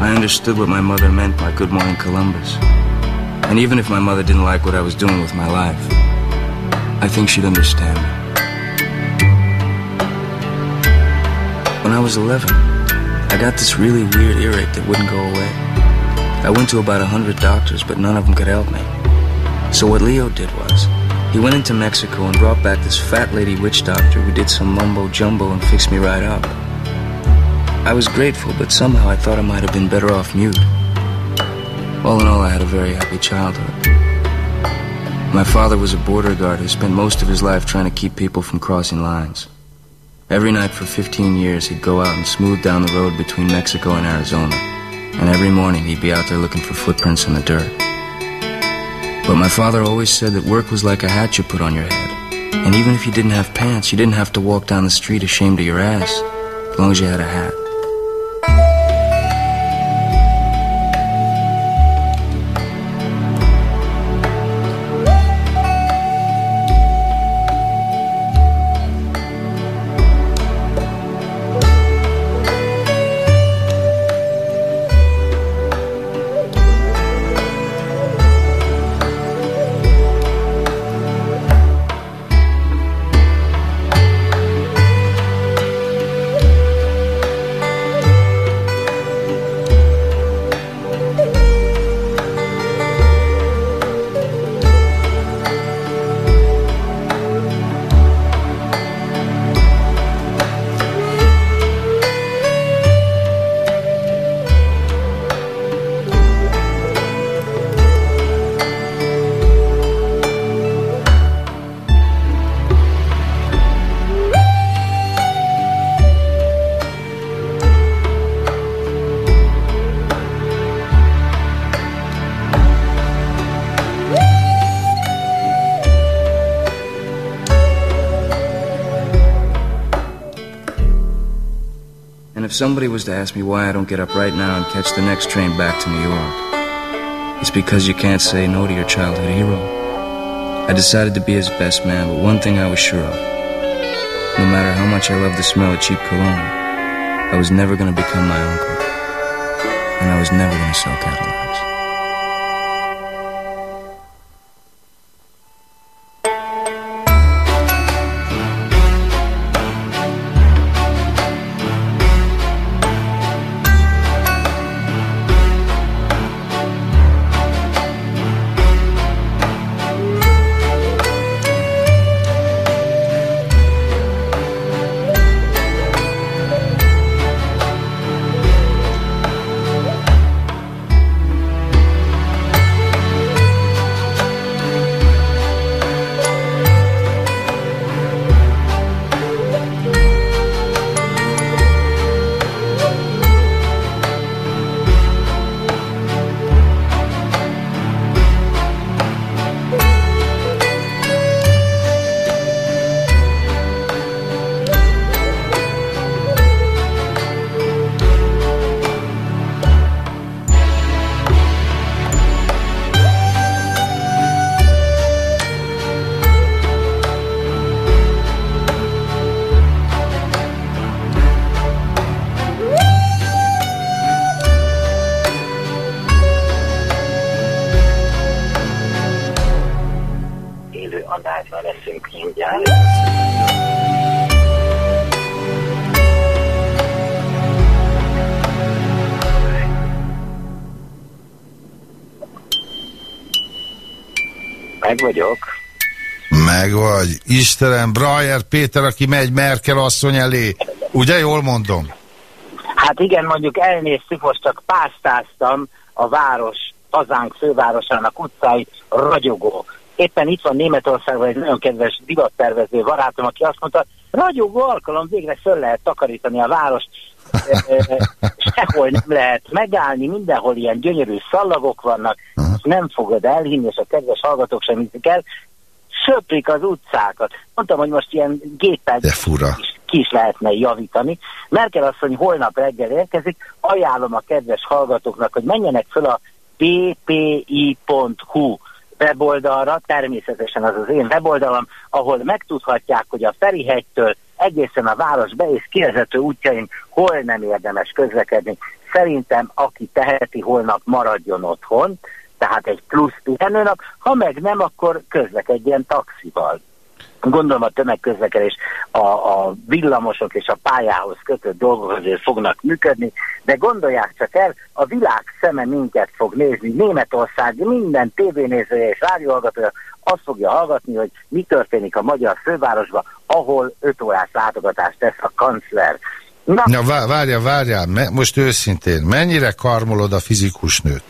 F: I understood what my mother meant by Good Morning Columbus. And even if my mother didn't like what I was doing with my life, I think she'd understand. When I was 11, I got this really weird earache that wouldn't go away. I went to about a hundred doctors, but none of them could help me. So what Leo did was, he went into Mexico and brought back this fat lady witch doctor who did some mumbo jumbo and fixed me right up. I was grateful, but somehow I thought I might have been better off mute. All in all, I had a very happy childhood. My father was a border guard who spent most of his life trying to keep people from crossing lines. Every night for 15 years, he'd go out and smooth down the road between Mexico and Arizona. And every morning, he'd be out there looking for footprints in the dirt. But my father always said that work was like a hat you put on your head. And even if you didn't have pants, you didn't have to walk down the street ashamed of your ass, as long as you had a hat. Somebody was to ask me why I don't get up right now and catch the next train back to New York, it's because you can't say no to your childhood hero. I decided to be his best man, but one thing I was sure of. No matter how much I loved the smell of cheap cologne, I was never going to become my uncle. And I was never going to sell Cadillacs.
B: Istenem, Brajer Péter, aki megy Merkel asszony elé. Ugye jól mondom?
G: Hát igen, mondjuk elnéztük, most csak pásztáztam a város, hazánk fővárosának utcái ragyogó. Éppen itt van Németországban egy nagyon kedves divattervező barátom, aki azt mondta, ragyogó alkalom, végre föl lehet takarítani a várost, Eh, sehol nem lehet megállni, mindenhol ilyen gyönyörű szallagok vannak, és nem fogod elhinni, és a kedves hallgatók sem hiszik el, söprik az utcákat. Mondtam, hogy most ilyen géppel
B: De fura.
G: is, ki is lehetne javítani. Merkel asszony holnap reggel érkezik, ajánlom a kedves hallgatóknak, hogy menjenek föl a bpi.hu weboldalra, természetesen az az én weboldalam, ahol megtudhatják, hogy a Ferihegytől egészen a város be- és kivezető útjain hol nem érdemes közlekedni. Szerintem, aki teheti, holnap maradjon otthon, tehát egy plusz pihenőnap, ha meg nem, akkor közlekedjen taxival. Gondolom a tömegközlekedés a, a villamosok és a pályához kötött dolgok azért fognak működni, de gondolják csak el, a világ szeme minket fog nézni, Németország minden tévénézője és rádióhallgatója azt fogja hallgatni, hogy mi történik a magyar fővárosban, ahol 5 órás látogatást tesz a kancler. Na,
B: Na vá- várjál, most őszintén, mennyire karmolod a fizikus nőt?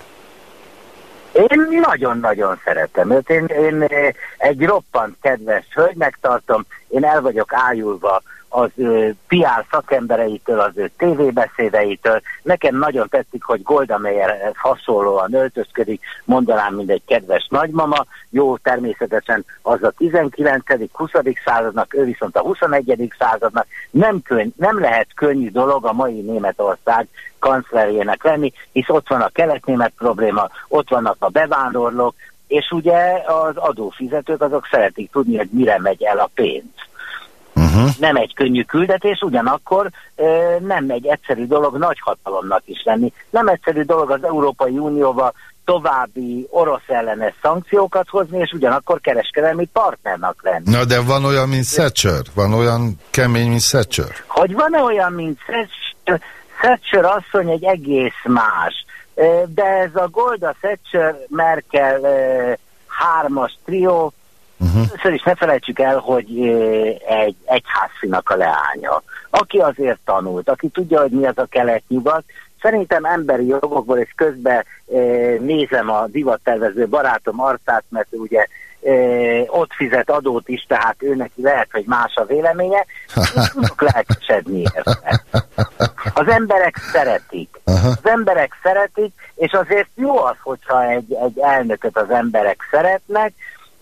G: Én nagyon-nagyon szeretem őt. Én, én egy roppant kedves hölgynek tartom. Én el vagyok ájulva az ő PR szakembereitől, az ő tévébeszédeitől. Nekem nagyon tetszik, hogy Golda Meir hasonlóan öltözködik, mondanám, mint egy kedves nagymama. Jó, természetesen az a 19.-20. századnak, ő viszont a 21. századnak. Nem, könny, nem lehet könnyű dolog a mai Németország kanclerjének lenni, hisz ott van a kelet-német probléma, ott vannak a bevándorlók, és ugye az adófizetők azok szeretik tudni, hogy mire megy el a pénz.
B: Uh-huh.
G: Nem egy könnyű küldetés, ugyanakkor ö, nem egy egyszerű dolog nagy hatalomnak is lenni. Nem egyszerű dolog az Európai Unióba további orosz ellenes szankciókat hozni, és ugyanakkor kereskedelmi partnernak lenni.
B: Na de van olyan, mint Thatcher? Van olyan kemény, mint Thatcher?
G: Hogy van-e olyan, mint Thatcher, Thatcher asszony egy egész más. De ez a Golda Thatcher Merkel hármas trió,
B: Uh-huh.
G: Először is ne felejtsük el, hogy egy egyházfinak a leánya, aki azért tanult, aki tudja, hogy mi az a kelet-nyugat, Szerintem emberi jogokból, és közben e, nézem a divattervező barátom arcát, mert ugye e, ott fizet adót is, tehát ő neki lehet, hogy más a véleménye, én tudok lelkesedni érte. Az emberek szeretik. Az emberek szeretik, és azért jó az, hogyha egy, egy elnököt az emberek szeretnek.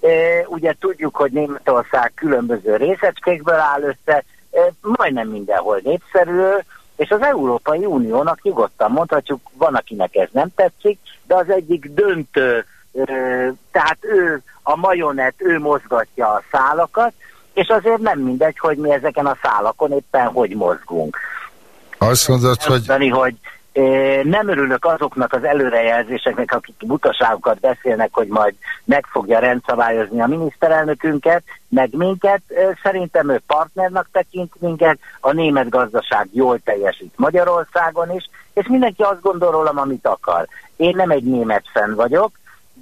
G: E, ugye tudjuk, hogy Németország különböző részecskékből áll össze, e, majdnem mindenhol népszerű, és az Európai Uniónak nyugodtan mondhatjuk, van, akinek ez nem tetszik, de az egyik döntő, ö, tehát ő a majonet, ő mozgatja a szálakat, és azért nem mindegy, hogy mi ezeken a szálakon éppen hogy mozgunk.
B: Azt mondod, hogy
G: Mondani, hogy nem örülök azoknak az előrejelzéseknek, akik butaságokat beszélnek, hogy majd meg fogja rendszabályozni a miniszterelnökünket, meg minket. Szerintem ő partnernak tekint minket, a német gazdaság jól teljesít Magyarországon is, és mindenki azt gondol rólam, amit akar. Én nem egy német fenn vagyok,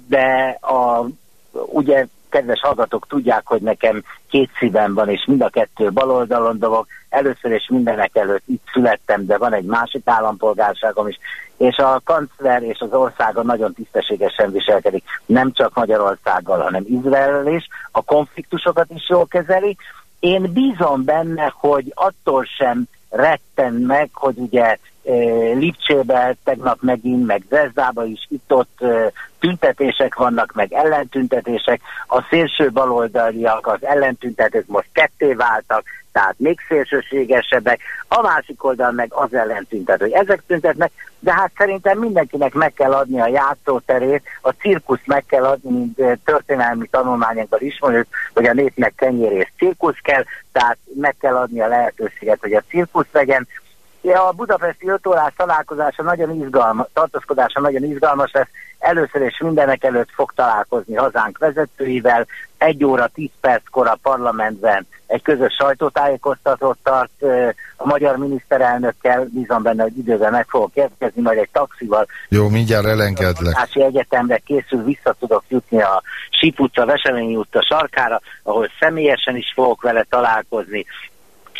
G: de a, ugye kedves hallgatók tudják, hogy nekem két szívem van, és mind a kettő baloldalon dolog. Először és mindenek előtt itt születtem, de van egy másik állampolgárságom is, és a kancler és az országa nagyon tisztességesen viselkedik, nem csak Magyarországgal, hanem Izrael is, a konfliktusokat is jól kezeli. Én bízom benne, hogy attól sem retten meg, hogy ugye Lipcsébe tegnap megint, meg Dresdába is itt-ott eh, tüntetések vannak, meg ellentüntetések. A szélső baloldaliak, az ellentüntetők most ketté váltak, tehát még szélsőségesebbek. A másik oldal meg az ellentüntető. Ezek tüntetnek, de hát szerintem mindenkinek meg kell adni a játszóterét, a cirkuszt meg kell adni, mint eh, történelmi tanulmányokban ismerőt, hogy a népnek kenyér és cirkusz kell, tehát meg kell adni a lehetőséget, hogy a cirkusz legyen, a budapesti 5 órás találkozása nagyon izgalmas, tartózkodása nagyon izgalmas lesz. Először és mindenek előtt fog találkozni hazánk vezetőivel. Egy óra 10 perckor a parlamentben egy közös sajtótájékoztatót tart a magyar miniszterelnökkel. Bízom benne, hogy időben meg fogok érkezni, majd egy taxival
B: jó, mindjárt elengedlek.
G: Tanácsi Egyetemre készül, vissza tudok jutni a Sip utca, Veselényi utca sarkára, ahol személyesen is fogok vele találkozni.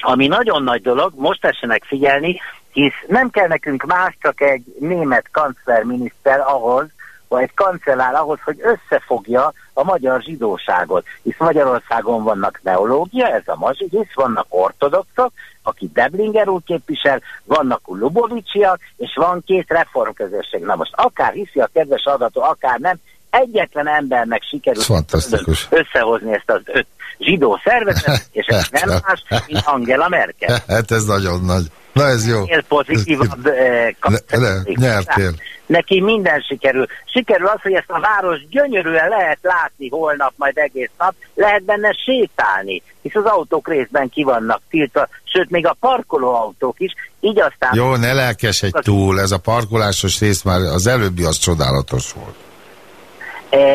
G: Ami nagyon nagy dolog, most tessenek figyelni, hisz nem kell nekünk más, csak egy német kanclerminiszter ahhoz, vagy egy kancellár ahhoz, hogy összefogja a magyar zsidóságot. Hisz Magyarországon vannak neológia, ez a mazsi, hisz vannak ortodoxok, aki Deblinger úr képvisel, vannak Lubovicsiak, és van két reformközösség. Na most akár hiszi a kedves adató, akár nem, egyetlen embernek sikerült összehozni ezt az öt zsidó szervezetet, <laughs> és ez nem más, mint Angela Merkel. <laughs>
B: Hát ez nagyon nagy. Na ez jó.
G: Minél pozitívabb eh,
B: Le, le, nyertél.
G: Neki minden sikerül. Sikerül az, hogy ezt a város gyönyörűen lehet látni holnap, majd egész nap, lehet benne sétálni, hisz az autók részben ki vannak tiltva, sőt, még a parkoló autók is, így aztán...
B: Jó, ne lelkesedj túl, ez a parkolásos rész már az előbbi az csodálatos volt.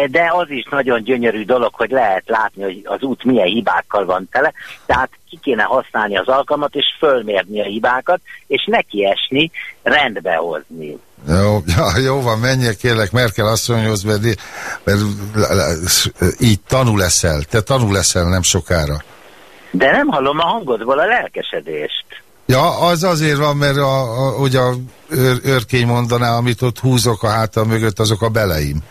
G: De az is nagyon gyönyörű dolog, hogy lehet látni, hogy az út milyen hibákkal van tele, tehát ki kéne használni az alkalmat, és fölmérni a hibákat, és neki esni, rendbe hozni.
B: Jó, ja, jó van, menjél kérlek Merkel asszonyhoz, mert, mert így tanul leszel, te tanul leszel nem sokára.
G: De nem hallom a hangodból a lelkesedést.
B: Ja, az azért van, mert a, a, hogy a őr, őrkény mondaná, amit ott húzok a hátam mögött, azok a beleim.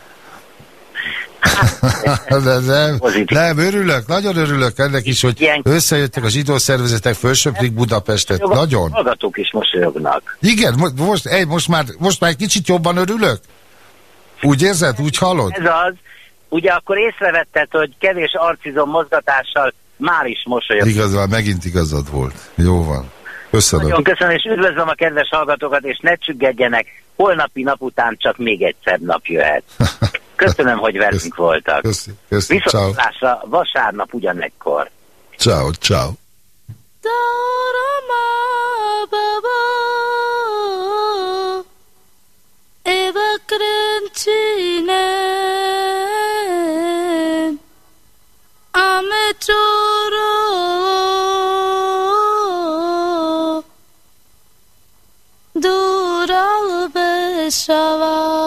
B: <laughs> De nem, nem, örülök, nagyon örülök ennek is, hogy
G: Ilyen-
B: összejöttek a zsidó szervezetek, fölsöprik Budapestet.
G: Jobb-
B: Nagyon.
G: Hallgatók is mosolyognak.
B: Igen, mo- most, ej, most, már, most már egy kicsit jobban örülök? Úgy érzed, úgy hallod?
G: Ez az, ugye akkor észrevetted, hogy kevés arcizom mozgatással már is mosolyog.
B: Igazán, megint igazad volt. Jó van. Köszönöm.
G: Nagyon köszönöm, és üdvözlöm a kedves hallgatókat, és ne csüggedjenek, holnapi nap után csak még egy szebb nap jöhet. <laughs> Köszönöm, hogy velünk voltak.
B: Köszönöm.
G: köszönöm. Vasárnap ugyanekkor.
B: Ciao, ciao.
H: Eva Crencine Ame Choro
B: Dural Beshavar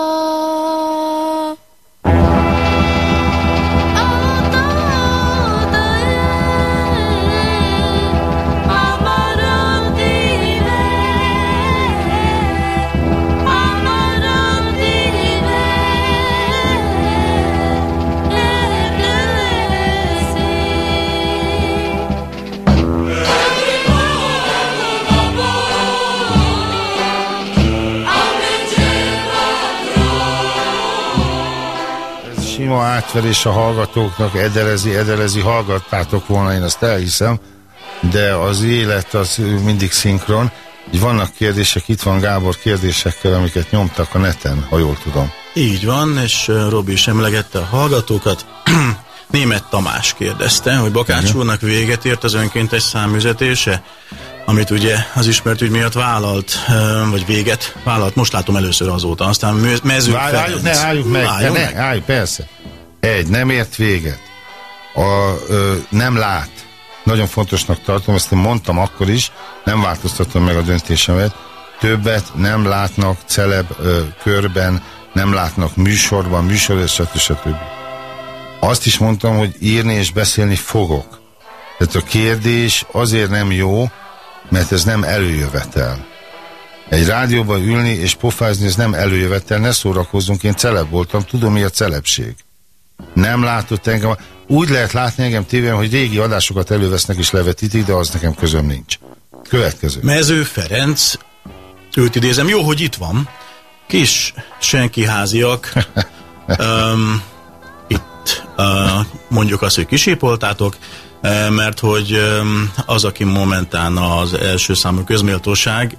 B: átverés a hallgatóknak, edelezi, edelezi, hallgattátok volna, én azt elhiszem, de az élet az mindig szinkron. így vannak kérdések, itt van Gábor kérdésekkel, amiket nyomtak a neten, ha jól tudom.
I: Így van, és Robi is emlegette a hallgatókat. <clears throat> Német Tamás kérdezte, hogy Bakács úrnak véget ért az önkéntes számüzetése, amit ugye az ismert ügy miatt vállalt, vagy véget vállalt, most látom először azóta, aztán Mö- Mező
B: Várj, álljuk, ne, álljuk meg,
I: Álljunk
B: ne,
I: meg.
B: álljuk, persze. Egy, nem ért véget. A, ö, nem lát. Nagyon fontosnak tartom, ezt én mondtam akkor is, nem változtatom meg a döntésemet. Többet nem látnak celeb ö, körben, nem látnak műsorban, műsor, stb. stb. Azt is mondtam, hogy írni és beszélni fogok. Tehát a kérdés azért nem jó, mert ez nem előjövetel. Egy rádióban ülni és pofázni, ez nem előjövetel, ne szórakozzunk, én celeb voltam, tudom mi a celebség. Nem látott engem, úgy lehet látni engem tévén, hogy régi adásokat elővesznek és levetítik, de az nekem közöm nincs. Következő.
I: Mező Ferenc, őt idézem, jó, hogy itt van, kis senkiháziak, <laughs> um, itt uh, mondjuk azt, hogy kisépoltátok, mert hogy az, aki momentán az első számú közméltóság,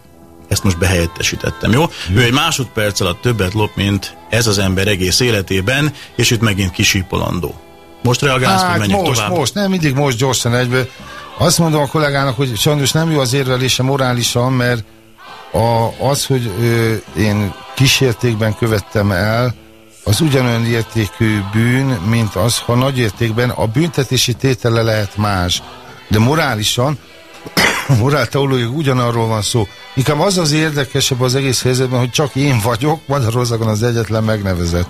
I: ezt most behelyettesítettem, jó? Ő egy másodperc alatt többet lop, mint ez az ember egész életében, és itt megint kisípolandó. Most reagálsz,
B: Hát
I: menjünk
B: most,
I: tovább?
B: most, nem mindig most gyorsan egyből. Azt mondom a kollégának, hogy sajnos nem jó az érvelése morálisan, mert a, az, hogy ö, én kísértékben követtem el, az ugyanolyan értékű bűn, mint az, ha nagy értékben a büntetési tétele lehet más. De morálisan, morálteológiai ugyanarról van szó. Inkább az az érdekesebb az egész helyzetben, hogy csak én vagyok, Magyarországon az egyetlen megnevezett.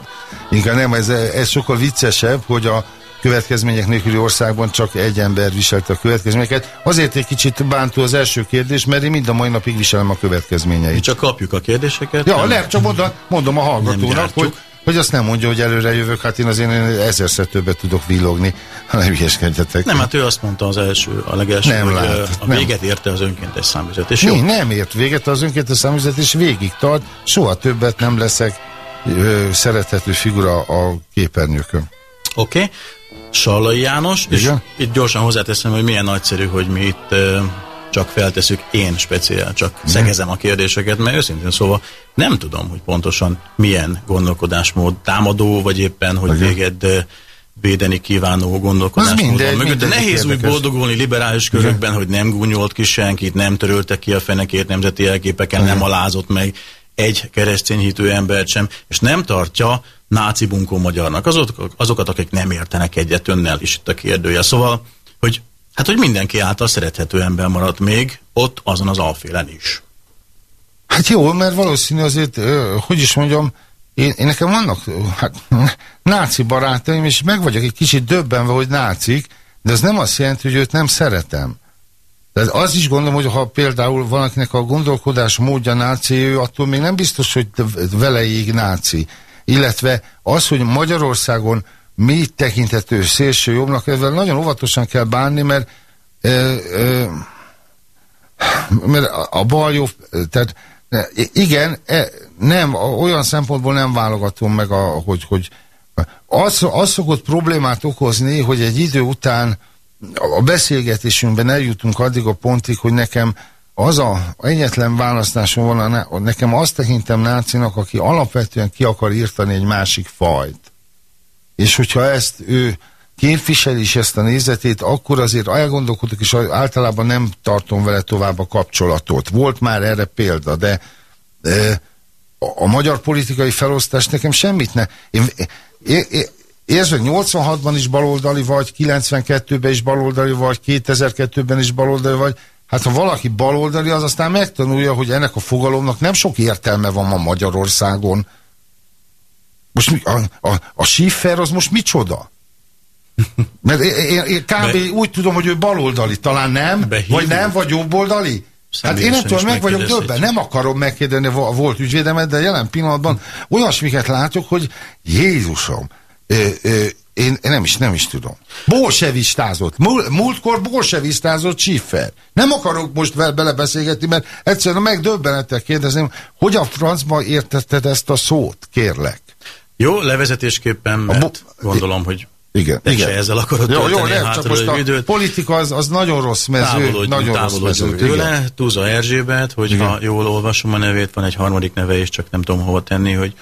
B: Inkább nem, ez, ez sokkal viccesebb, hogy a következmények nélküli országban csak egy ember viselte a következményeket. Azért egy kicsit bántó az első kérdés, mert én mind a mai napig viselem a
I: Mi
B: következményeit.
I: csak kapjuk a kérdéseket.
B: Ja, nem, csak mondom, mondom a
I: Nem
B: hallgatónak, hogy, hogy azt nem mondja, hogy előre jövök, hát én azért én ezerszer többet tudok villogni, hanem hülyeskedjetek.
I: Nem, hát ő azt mondta az első, a legelső,
B: Nem
I: hogy
B: lát,
I: a
B: nem.
I: véget érte az önkéntes számüzetés.
B: Mi nem ért véget az önkéntes számüzetés végig tart, soha többet nem leszek ö, szerethető figura a képernyőkön.
I: oké. Okay. Sallai János, és
B: Igen?
I: itt gyorsan hozzáteszem, hogy milyen nagyszerű, hogy mi itt csak feltesszük, én speciál, csak szegezem a kérdéseket, mert őszintén szóval nem tudom, hogy pontosan milyen gondolkodásmód támadó, vagy éppen, hogy
B: Igen.
I: véged védeni kívánó gondolkodásmód van mögött, de nehéz úgy boldogulni liberális körökben, hogy nem gúnyolt ki senkit, nem törölte ki a fenekét nemzeti jelképeken, nem alázott meg egy keresztény hitű embert sem, és nem tartja náci bunkó magyarnak. Azok, azokat, akik nem értenek egyet önnel is itt a kérdője. Szóval, hogy hát, hogy mindenki által szerethető ember maradt még ott azon az alfélen is.
B: Hát jó, mert valószínű azért, hogy is mondjam, én, én nekem vannak hát, náci barátaim, és meg vagyok egy kicsit döbbenve, hogy nácik, de ez nem azt jelenti, hogy őt nem szeretem. Tehát az is gondolom, hogy ha például valakinek a gondolkodás módja náci, ő attól még nem biztos, hogy veleig náci. Illetve az, hogy Magyarországon mi tekintető szélső jobbnak, ezzel nagyon óvatosan kell bánni, mert ö, ö, mert a, bal jobb, tehát e, igen, e, nem, olyan szempontból nem válogatom meg, a, hogy, hogy az, az szokott problémát okozni, hogy egy idő után a beszélgetésünkben eljutunk addig a pontig, hogy nekem az a egyetlen választásom van, nekem azt tekintem nácinak, aki alapvetően ki akar írtani egy másik fajt. És hogyha ezt ő képviseli is ezt a nézetét, akkor azért elgondolkodok, és általában nem tartom vele tovább a kapcsolatot. Volt már erre példa, de e, a, magyar politikai felosztás nekem semmit ne... Én, én, én, Érzed, 86-ban is baloldali vagy, 92-ben is baloldali vagy, 2002-ben is baloldali vagy. Hát ha valaki baloldali, az aztán megtanulja, hogy ennek a fogalomnak nem sok értelme van ma Magyarországon. Most mi, a, a, a Schiffer az most micsoda? <laughs> Mert én, én, kb.
I: Be-
B: úgy tudom, hogy ő baloldali, talán nem,
I: Behívjuk.
B: vagy nem, vagy jobboldali. Hát én nem tudom, meg vagyok döbben, nem akarom megkérdezni a volt ügyvédemet, de jelen pillanatban olyasmiket látok, hogy Jézusom, ö, ö, én, én nem is, nem is tudom. Bolsevistázott. Múl, múltkor bolsevistázott Schiffer. Nem akarok most vele belebeszélgetni, mert egyszerűen megdöbbenettel kérdezném, hogy a francba értetted ezt a szót, kérlek.
I: Jó, levezetésképpen, mert gondolom, hogy
B: Igen,
I: De
B: igen.
I: se ezzel akarod
B: jó, jó, nem,
I: a
B: csak most a
I: időt.
B: politika az, az nagyon rossz mező,
I: Távolodjunk,
B: nagyon rossz
I: távolodjunk
B: mező.
I: tőle.
B: Igen.
I: Túza Erzsébet, hogyha jól olvasom a nevét, van egy harmadik neve is, csak nem tudom hova tenni, hogy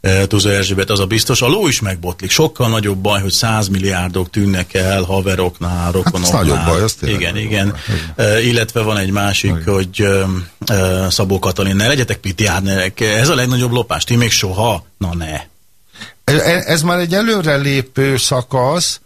I: eh, Tuza Erzsébet az a biztos. A ló is megbotlik. Sokkal nagyobb baj, hogy 100 milliárdok tűnnek el haveroknál, rokonoknál.
B: Hát nagyobb baj, az tényleg
I: Igen,
B: nagyobb
I: igen. Eh, Illetve van egy másik, hogy eh, eh, Szabó Katalin, ne legyetek pitiárnerek, ez a legnagyobb lopás, ti még soha? Na ne.
B: E- Ez már egy előrelépő szakasz.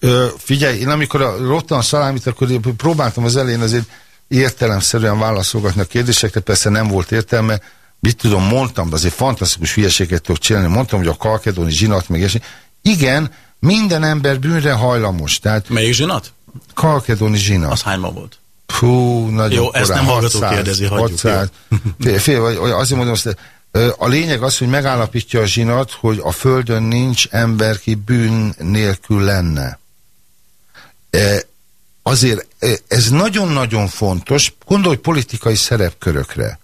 B: Ö, Figyelj, én amikor a rottan szalámit, akkor próbáltam az elején azért értelemszerűen válaszolgatni a kérdésekre, persze nem volt értelme, mit tudom, mondtam, de azért fantasztikus hülyeséget tudok csinálni, mondtam, hogy a kalkedoni zsinat, meg ilyesmi. Igen, minden ember bűnre hajlamos, tehát
I: Melyik zsinat?
B: kalkedoni zsinat.
I: Az hányma volt?
B: Fú, nagyon
I: Jó, ezt
B: korán,
I: nem hallgató
B: 600,
I: kérdezi, hagyjuk,
B: 600. Fél, fél, vagy, azért mondom, azt, ö, a lényeg az, hogy megállapítja a zsinat, hogy a Földön nincs ember, ki bűn nélkül lenne. Azért ez nagyon-nagyon fontos, gondolj politikai szerepkörökre.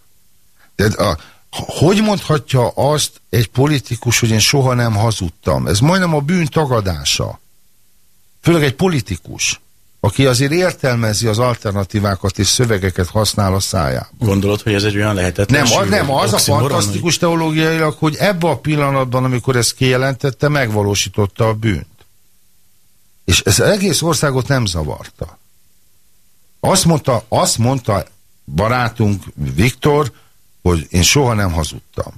B: De a, hogy mondhatja azt egy politikus, hogy én soha nem hazudtam? Ez majdnem a bűn tagadása. Főleg egy politikus, aki azért értelmezi az alternatívákat és szövegeket használ a szájában.
I: Gondolod, hogy ez egy olyan lehetetlen
B: Nem, az, nem, az a fantasztikus teológiailag, hogy ebben a pillanatban, amikor ezt kijelentette, megvalósította a bűnt. És ez egész országot nem zavarta. Azt mondta, azt mondta barátunk Viktor, hogy én soha nem hazudtam.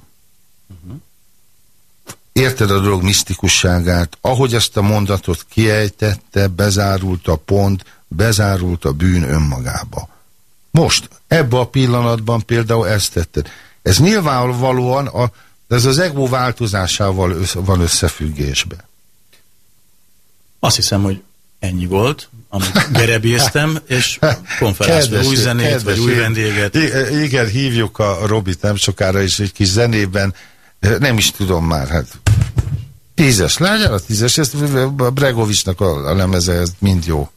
B: Érted a dolog misztikusságát, ahogy ezt a mondatot kiejtette, bezárult a pont, bezárult a bűn önmagába. Most, ebbe a pillanatban például ezt tetted. Ez nyilvánvalóan a, ez az ego változásával össz, van összefüggésben.
I: Azt hiszem, hogy ennyi volt, amit gerebéztem, <laughs> és konferációra új zenét, vagy új vendéget.
B: Igen, hívjuk a Robit nem sokára is egy kis zenében, nem is tudom már, hát tízes, legyen a tízes, ezt a Bregovicsnak a, a lemeze, ez mind jó.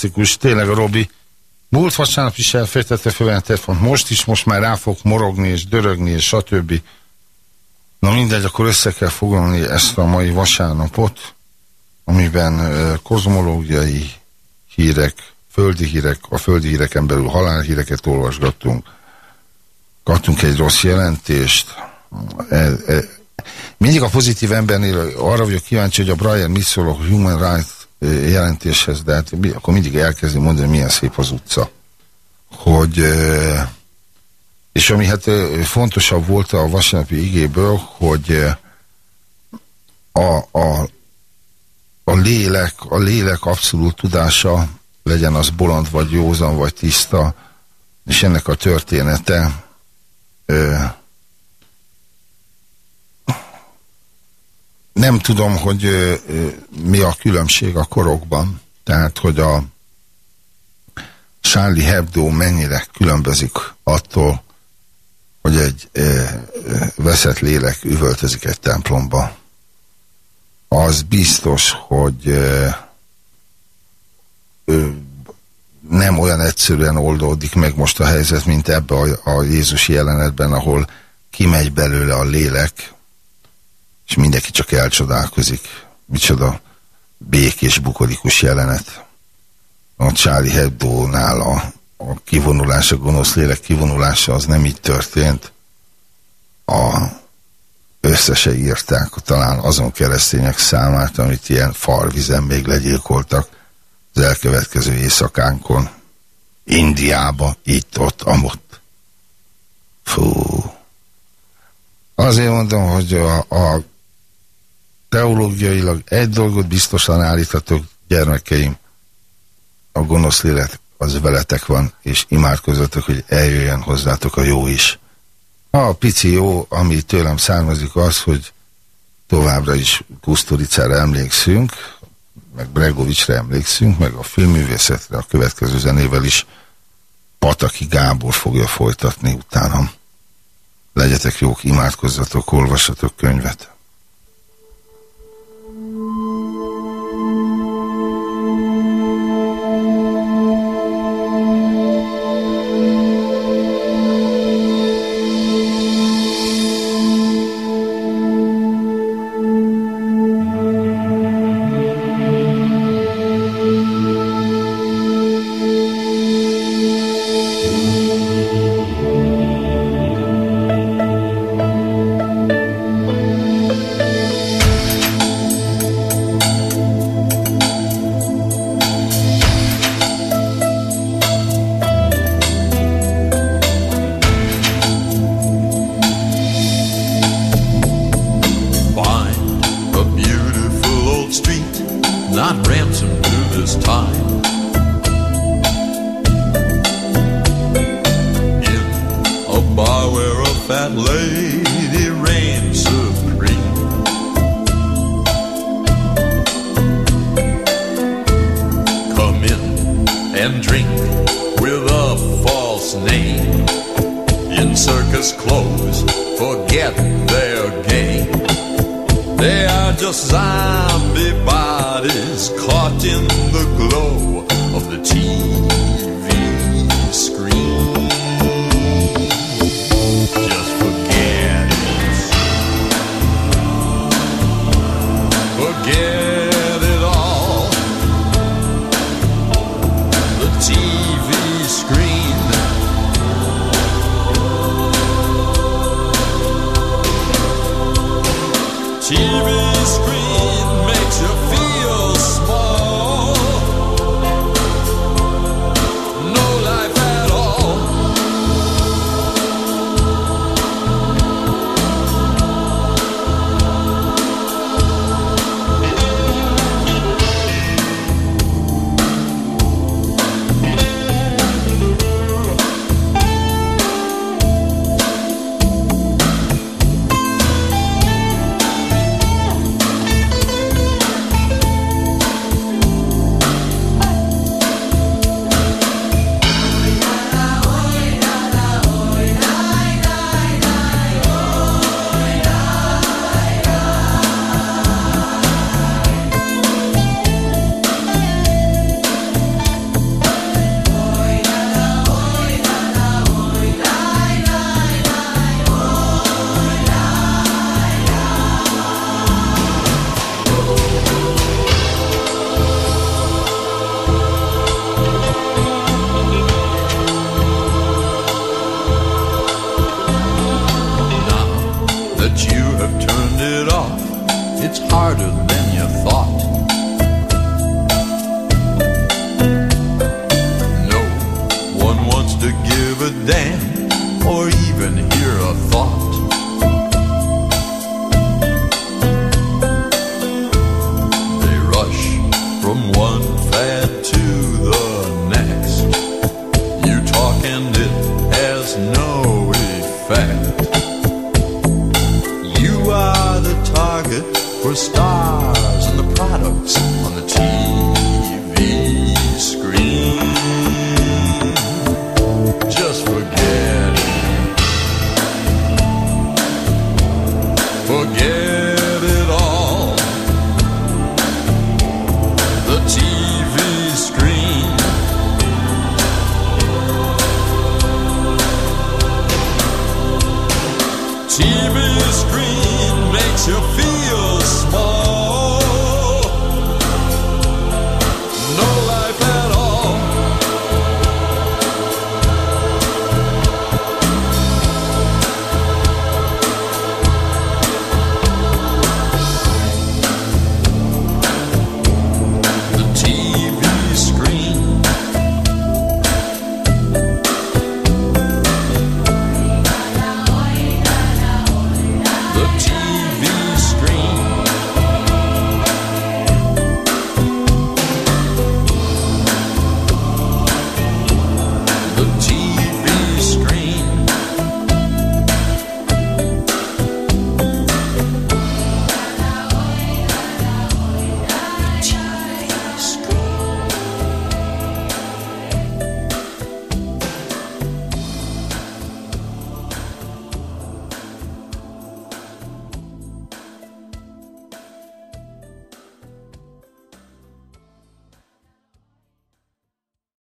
B: Fantasztikus, tényleg Robi. Múlt vasárnap is elfejtette fel a telefont, most is, most már rá fog morogni és dörögni és stb. Na mindegy, akkor össze kell foglalni ezt a mai vasárnapot, amiben kozmológiai hírek, földi hírek, a földi híreken belül halálhíreket olvasgattunk, kaptunk egy rossz jelentést, e, e, mindig a pozitív embernél arra vagyok kíváncsi, hogy a Brian mit szól a Human Rights jelentéshez, de hát akkor mindig elkezdi mondani, hogy milyen szép az utca. Hogy, és ami hát fontosabb volt a vasárnapi igéből, hogy a, a, a lélek, a lélek abszolút tudása, legyen az bolond, vagy józan, vagy tiszta, és ennek a története nem tudom, hogy ö, ö, mi a különbség a korokban. Tehát, hogy a Charlie Hebdo mennyire különbözik attól, hogy egy ö, ö, veszett lélek üvöltözik egy templomba. Az biztos, hogy ö, ö, nem olyan egyszerűen oldódik meg most a helyzet, mint ebbe a, a Jézusi jelenetben, ahol kimegy belőle a lélek, és mindenki csak elcsodálkozik. Micsoda békés, bukolikus jelenet. A Charlie Hebdo-nál a, a kivonulás, a gonosz lélek kivonulása az nem így történt. A összese írták talán azon keresztények számát, amit ilyen farvizen még legyilkoltak az elkövetkező éjszakánkon. Indiába, itt, ott, amott. Fú. Azért mondom, hogy a, a teológiailag egy dolgot biztosan állíthatok, gyermekeim, a gonosz lélek az veletek van, és imádkozatok, hogy eljöjjön hozzátok a jó is. A pici jó, ami tőlem származik az, hogy továbbra is Kuszturicára emlékszünk, meg Bregovicsra emlékszünk, meg a filmművészetre a következő zenével is Pataki Gábor fogja folytatni utánam. Legyetek jók, imádkozzatok, olvassatok könyvet.